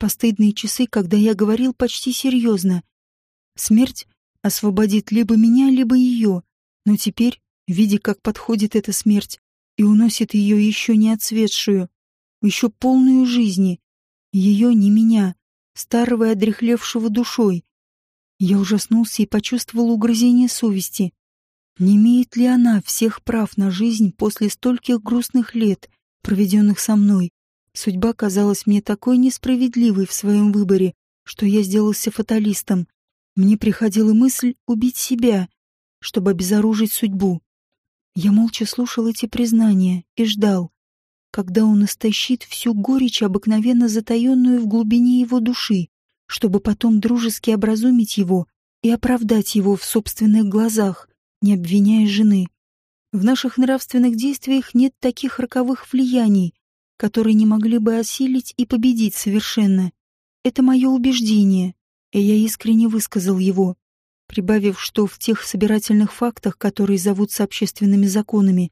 Постыдные часы, когда я говорил почти серьезно. Смерть освободит либо меня, либо ее. Но теперь, видя, как подходит эта смерть, и уносит ее еще не отцветшую, еще полную жизни, ее не меня, старого и одрехлевшего душой. Я ужаснулся и почувствовал угрызение совести. Не имеет ли она всех прав на жизнь после стольких грустных лет, проведенных со мной? Судьба казалась мне такой несправедливой в своем выборе, что я сделался фаталистом. Мне приходила мысль убить себя, чтобы обезоружить судьбу. Я молча слушал эти признания и ждал, когда он истощит всю горечь, обыкновенно затаенную в глубине его души, чтобы потом дружески образумить его и оправдать его в собственных глазах, не обвиняя жены. В наших нравственных действиях нет таких роковых влияний, которые не могли бы осилить и победить совершенно. Это мое убеждение, и я искренне высказал его прибавив, что в тех собирательных фактах, которые зовутся общественными законами,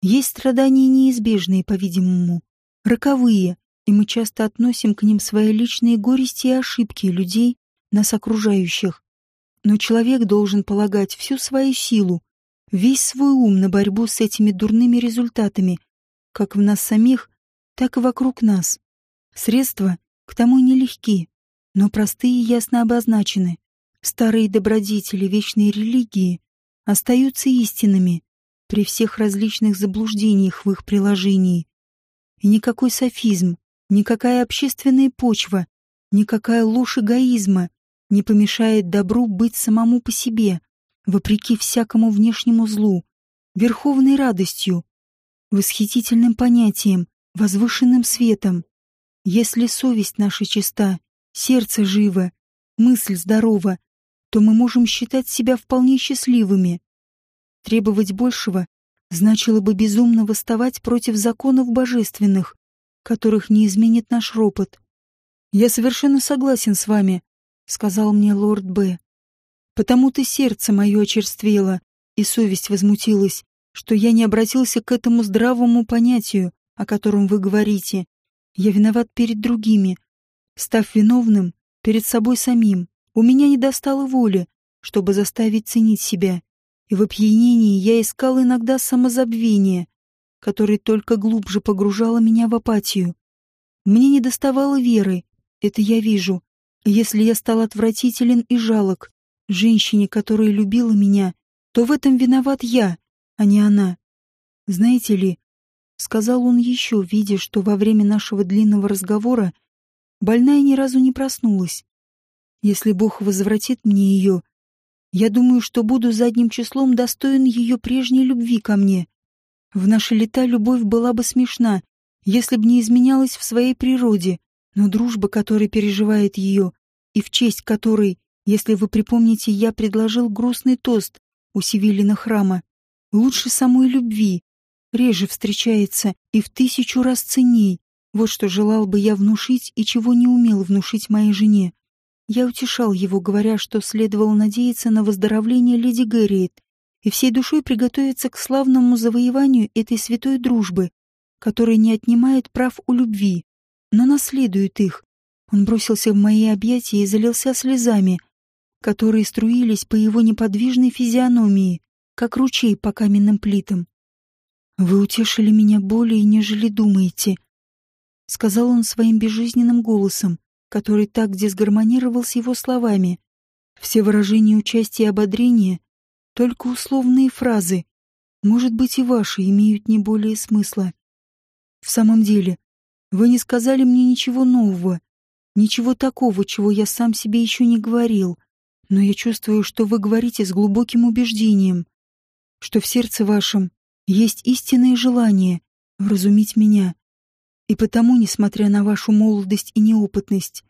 есть страдания неизбежные, по-видимому, роковые, и мы часто относим к ним свои личные горести и ошибки людей, нас окружающих. Но человек должен полагать всю свою силу, весь свой ум на борьбу с этими дурными результатами, как в нас самих, так и вокруг нас. Средства к тому нелегки, но простые и ясно обозначены. Старые добродетели вечной религии остаются истинными при всех различных заблуждениях в их приложении. И никакой софизм, никакая общественная почва, никакая ложь эгоизма не помешает добру быть самому по себе, вопреки всякому внешнему злу, верховной радостью, восхитительным понятием, возвышенным светом. Если совесть наша чиста, сердце живо, мысль здорова, то мы можем считать себя вполне счастливыми. Требовать большего значило бы безумно восставать против законов божественных, которых не изменит наш ропот. «Я совершенно согласен с вами», — сказал мне лорд Б. «Потому-то сердце мое очерствело, и совесть возмутилась, что я не обратился к этому здравому понятию, о котором вы говорите. Я виноват перед другими, став виновным перед собой самим. У меня не достало воли, чтобы заставить ценить себя, и в опьянении я искал иногда самозабвение, которое только глубже погружало меня в апатию. Мне не доставало веры, это я вижу. Если я стал отвратителен и жалок женщине, которая любила меня, то в этом виноват я, а не она. Знаете ли, сказал он еще, видя, что во время нашего длинного разговора больная ни разу не проснулась. Если Бог возвратит мне ее, я думаю, что буду задним числом достоин ее прежней любви ко мне. В наши лета любовь была бы смешна, если б не изменялась в своей природе, но дружба, которая переживает ее, и в честь которой, если вы припомните, я предложил грустный тост у Севилина храма, лучше самой любви, реже встречается и в тысячу раз ценней. Вот что желал бы я внушить и чего не умел внушить моей жене. Я утешал его, говоря, что следовало надеяться на выздоровление леди Гэриет и всей душой приготовиться к славному завоеванию этой святой дружбы, которая не отнимает прав у любви, но наследует их. Он бросился в мои объятия и залился слезами, которые струились по его неподвижной физиономии, как ручей по каменным плитам. «Вы утешили меня более, нежели думаете», — сказал он своим безжизненным голосом, который так дисгармонировал с его словами. Все выражения участия и ободрения — только условные фразы. Может быть, и ваши имеют не более смысла. В самом деле, вы не сказали мне ничего нового, ничего такого, чего я сам себе еще не говорил, но я чувствую, что вы говорите с глубоким убеждением, что в сердце вашем есть истинное желание вразумить меня. И потому, несмотря на вашу молодость и неопытность,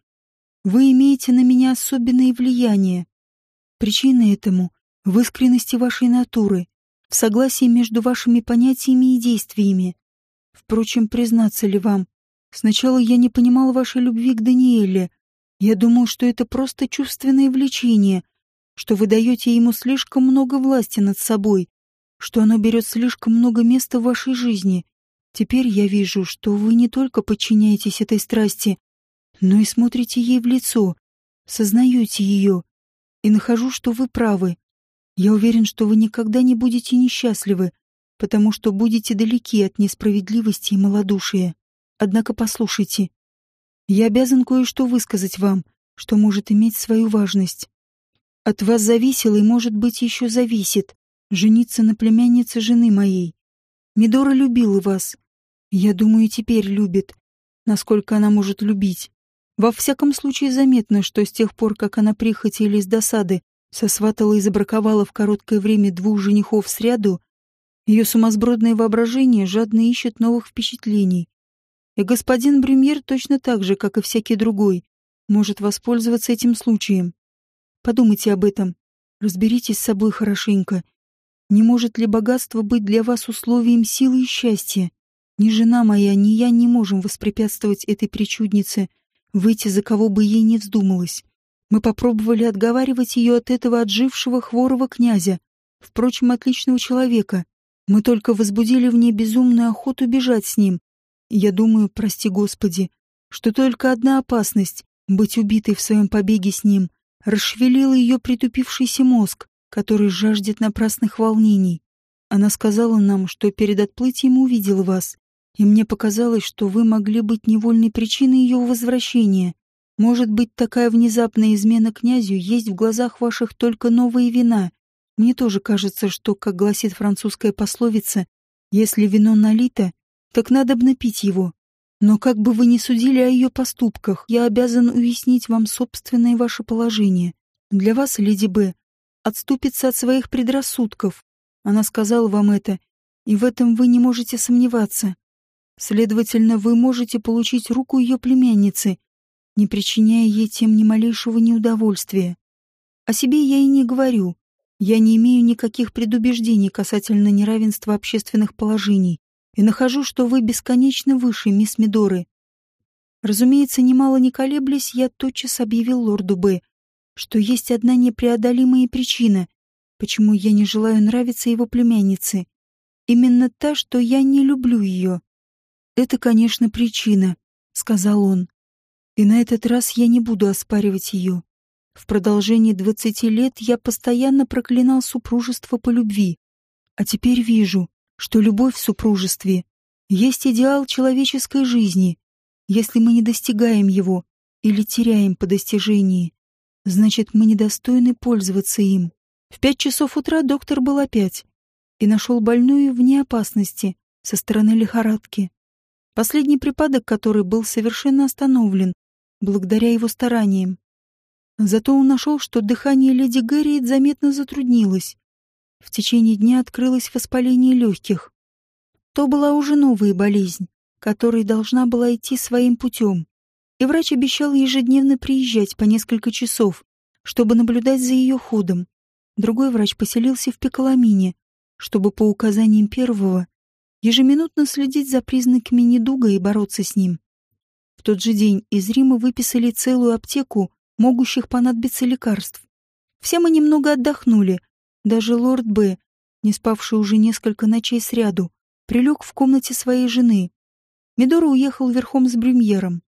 вы имеете на меня особенное влияние. Причина этому в искренности вашей натуры, в согласии между вашими понятиями и действиями. Впрочем, признаться ли вам, Сначала я не понимал вашей любви к Даниэле. Я думал, что это просто чувственное влечение, что вы даете ему слишком много власти над собой, что оно берет слишком много места в вашей жизни. Теперь я вижу, что вы не только подчиняетесь этой страсти, но и смотрите ей в лицо, сознаете ее, и нахожу, что вы правы. Я уверен, что вы никогда не будете несчастливы, потому что будете далеки от несправедливости и малодушия. Однако послушайте, я обязан кое-что высказать вам, что может иметь свою важность. От вас зависело и, может быть, еще зависит жениться на племяннице жены моей. Мидора любила вас. Я думаю, теперь любит, насколько она может любить. Во всяком случае заметно, что с тех пор, как она прихоти или из досады сосватала и забраковала в короткое время двух женихов сряду, ее сумасбродное воображение жадно ищет новых впечатлений. И господин Брюмьер точно так же, как и всякий другой, может воспользоваться этим случаем. Подумайте об этом. Разберитесь с собой хорошенько. Не может ли богатство быть для вас условием силы и счастья? Ни жена моя, ни я не можем воспрепятствовать этой причуднице выйти за кого бы ей не вздумалось. Мы попробовали отговаривать ее от этого отжившего хворого князя, впрочем, отличного человека. Мы только возбудили в ней безумную охоту бежать с ним, я думаю, прости Господи, что только одна опасность — быть убитой в своем побеге с ним — расшевелила ее притупившийся мозг, который жаждет напрасных волнений. Она сказала нам, что перед отплытием увидела вас, и мне показалось, что вы могли быть невольной причиной ее возвращения. Может быть, такая внезапная измена князю есть в глазах ваших только новая вина. Мне тоже кажется, что, как гласит французская пословица, если вино налито, так надо бы напить его. Но как бы вы ни судили о ее поступках, я обязан уяснить вам собственное ваше положение. Для вас, леди Б, отступиться от своих предрассудков. Она сказала вам это, и в этом вы не можете сомневаться. Следовательно, вы можете получить руку ее племянницы, не причиняя ей тем ни малейшего неудовольствия. О себе я и не говорю. Я не имею никаких предубеждений касательно неравенства общественных положений и нахожу, что вы бесконечно выше, мисс Мидоры. Разумеется, немало не колеблясь, я тотчас объявил лорду Б, что есть одна непреодолимая причина, почему я не желаю нравиться его племяннице. Именно та, что я не люблю ее. Это, конечно, причина, — сказал он. И на этот раз я не буду оспаривать ее. В продолжении двадцати лет я постоянно проклинал супружество по любви. А теперь вижу, что любовь в супружестве есть идеал человеческой жизни. Если мы не достигаем его или теряем по достижении, значит, мы недостойны пользоваться им. В пять часов утра доктор был опять и нашел больную вне опасности со стороны лихорадки. Последний припадок, который был совершенно остановлен благодаря его стараниям. Зато он нашел, что дыхание леди Гарриет заметно затруднилось. В течение дня открылось воспаление легких. То была уже новая болезнь, которая должна была идти своим путем. И врач обещал ежедневно приезжать по несколько часов, чтобы наблюдать за ее ходом. Другой врач поселился в Пекаламине, чтобы по указаниям первого ежеминутно следить за признаками недуга и бороться с ним. В тот же день из Рима выписали целую аптеку могущих понадобиться лекарств. Все мы немного отдохнули. Даже лорд Б, не спавший уже несколько ночей сряду, прилег в комнате своей жены. Мидора уехал верхом с Брюмьером.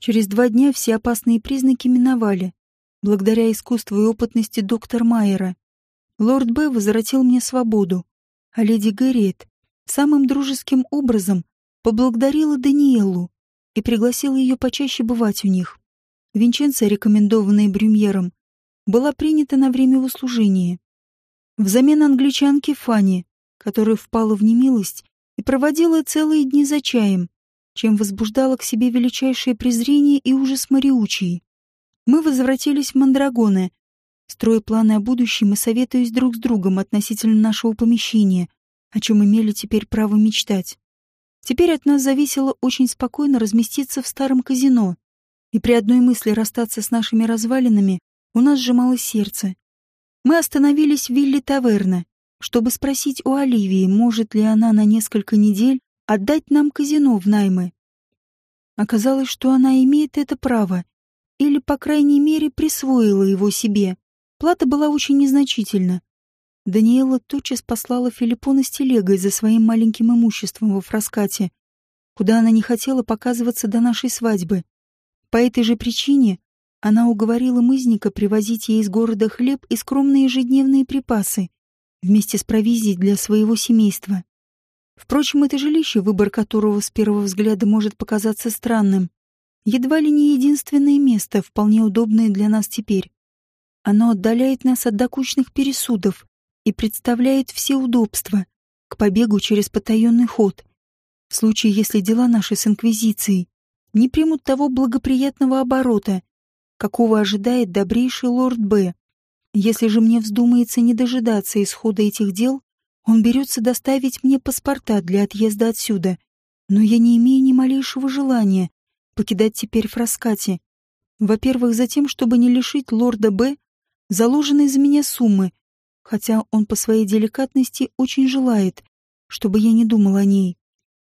Через два дня все опасные признаки миновали, благодаря искусству и опытности доктора Майера. Лорд Б возвратил мне свободу, а леди Гэриет самым дружеским образом поблагодарила Даниэлу и пригласила ее почаще бывать у них. Винченца, рекомендованная Брюмьером, была принята на время его служения. Взамен англичанки Фанни, которая впала в немилость и проводила целые дни за чаем, чем возбуждала к себе величайшее презрение и ужас Мариучии. Мы возвратились в Мандрагоны, строя планы о будущем и советуясь друг с другом относительно нашего помещения, о чем имели теперь право мечтать. Теперь от нас зависело очень спокойно разместиться в старом казино, и при одной мысли расстаться с нашими развалинами у нас сжималось сердце. Мы остановились в вилле таверна, чтобы спросить у Оливии, может ли она на несколько недель отдать нам казино в наймы. Оказалось, что она имеет это право, или, по крайней мере, присвоила его себе. Плата была очень незначительна. Даниэла тотчас послала Филиппона с телегой за своим маленьким имуществом во Фраскате, куда она не хотела показываться до нашей свадьбы. По этой же причине она уговорила мызника привозить ей из города хлеб и скромные ежедневные припасы вместе с провизией для своего семейства. Впрочем, это жилище, выбор которого с первого взгляда может показаться странным, едва ли не единственное место, вполне удобное для нас теперь. Оно отдаляет нас от докучных пересудов и представляет все удобства к побегу через потаенный ход. В случае, если дела наши с Инквизицией не примут того благоприятного оборота, какого ожидает добрейший лорд Б. Если же мне вздумается не дожидаться исхода этих дел, он берется доставить мне паспорта для отъезда отсюда. Но я не имею ни малейшего желания покидать теперь Фраскати. Во-первых, за тем, чтобы не лишить лорда Б заложенной за меня суммы, хотя он по своей деликатности очень желает, чтобы я не думал о ней.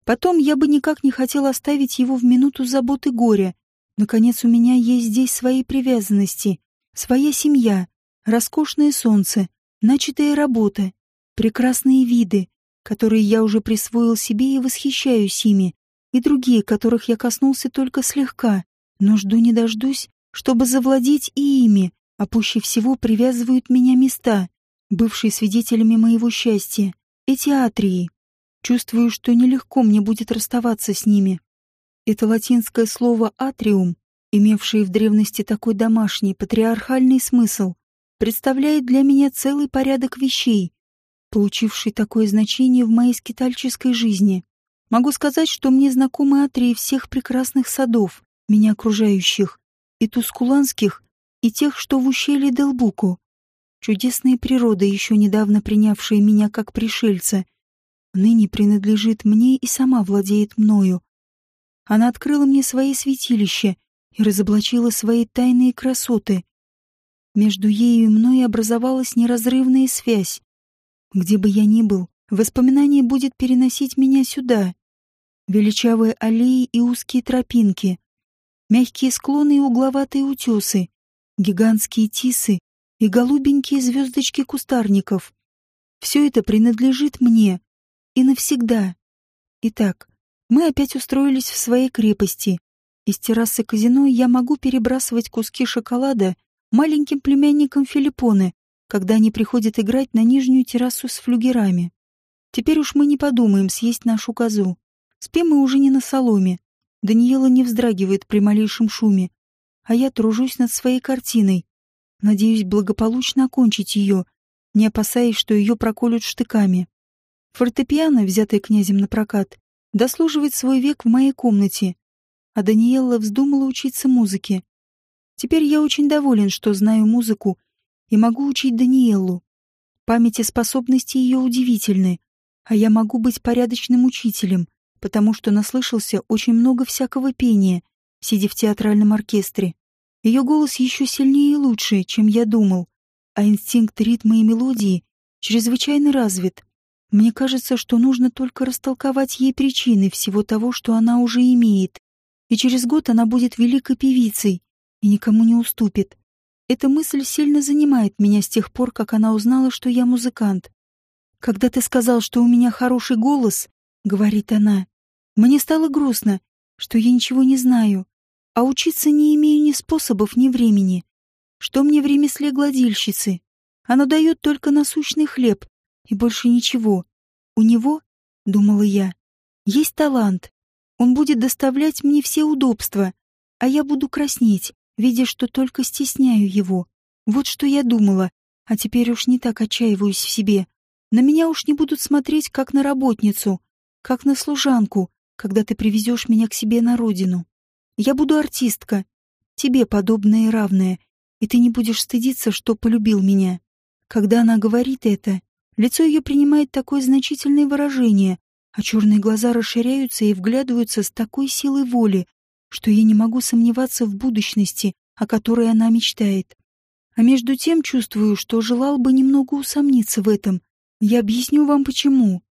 Потом я бы никак не хотел оставить его в минуту заботы горя. Наконец, у меня есть здесь свои привязанности, своя семья, роскошное солнце, начатая работа, прекрасные виды, которые я уже присвоил себе и восхищаюсь ими, и другие, которых я коснулся только слегка, но жду не дождусь, чтобы завладеть и ими, а пуще всего привязывают меня места, бывшие свидетелями моего счастья, эти атрии. Чувствую, что нелегко мне будет расставаться с ними. Это латинское слово «атриум», имевшее в древности такой домашний, патриархальный смысл, представляет для меня целый порядок вещей, получивший такое значение в моей скитальческой жизни. Могу сказать, что мне знакомы атрии всех прекрасных садов, меня окружающих, и тускуланских, и тех, что в ущелье Делбуку. Чудесная природа, еще недавно принявшая меня как пришельца, ныне принадлежит мне и сама владеет мною. Она открыла мне свои святилища и разоблачила свои тайные красоты. Между ею и мной образовалась неразрывная связь. Где бы я ни был, воспоминание будет переносить меня сюда. Величавые аллеи и узкие тропинки, мягкие склоны и угловатые утесы, гигантские тисы и голубенькие звездочки кустарников. Все это принадлежит мне. И навсегда. Итак, мы опять устроились в своей крепости. Из террасы казино я могу перебрасывать куски шоколада маленьким племянникам Филиппоны, когда они приходят играть на нижнюю террасу с флюгерами. Теперь уж мы не подумаем съесть нашу козу. Спим мы уже не на соломе. Даниэла не вздрагивает при малейшем шуме, а я тружусь над своей картиной. Надеюсь благополучно окончить ее, не опасаясь, что ее проколют штыками. Фортепиано, взятое князем на прокат, дослуживает свой век в моей комнате, а Даниэлла вздумала учиться музыке. Теперь я очень доволен, что знаю музыку и могу учить Даниэллу. Память и способности ее удивительны, а я могу быть порядочным учителем, потому что наслышался очень много всякого пения, сидя в театральном оркестре. Ее голос еще сильнее и лучше, чем я думал, а инстинкт ритма и мелодии чрезвычайно развит. Мне кажется, что нужно только растолковать ей причины всего того, что она уже имеет, и через год она будет великой певицей и никому не уступит. Эта мысль сильно занимает меня с тех пор, как она узнала, что я музыкант. «Когда ты сказал, что у меня хороший голос», — говорит она, — «мне стало грустно, что я ничего не знаю, а учиться не имею ни способов, ни времени. Что мне в ремесле гладильщицы? Оно дает только насущный хлеб и больше ничего. У него, — думала я, — есть талант. Он будет доставлять мне все удобства, а я буду краснеть, видя, что только стесняю его. Вот что я думала, а теперь уж не так отчаиваюсь в себе. На меня уж не будут смотреть, как на работницу, как на служанку, когда ты привезешь меня к себе на родину. Я буду артистка, тебе подобная и равная, и ты не будешь стыдиться, что полюбил меня. Когда она говорит это, лицо ее принимает такое значительное выражение, а черные глаза расширяются и вглядываются с такой силой воли, что я не могу сомневаться в будущности, о которой она мечтает. А между тем чувствую, что желал бы немного усомниться в этом. Я объясню вам почему.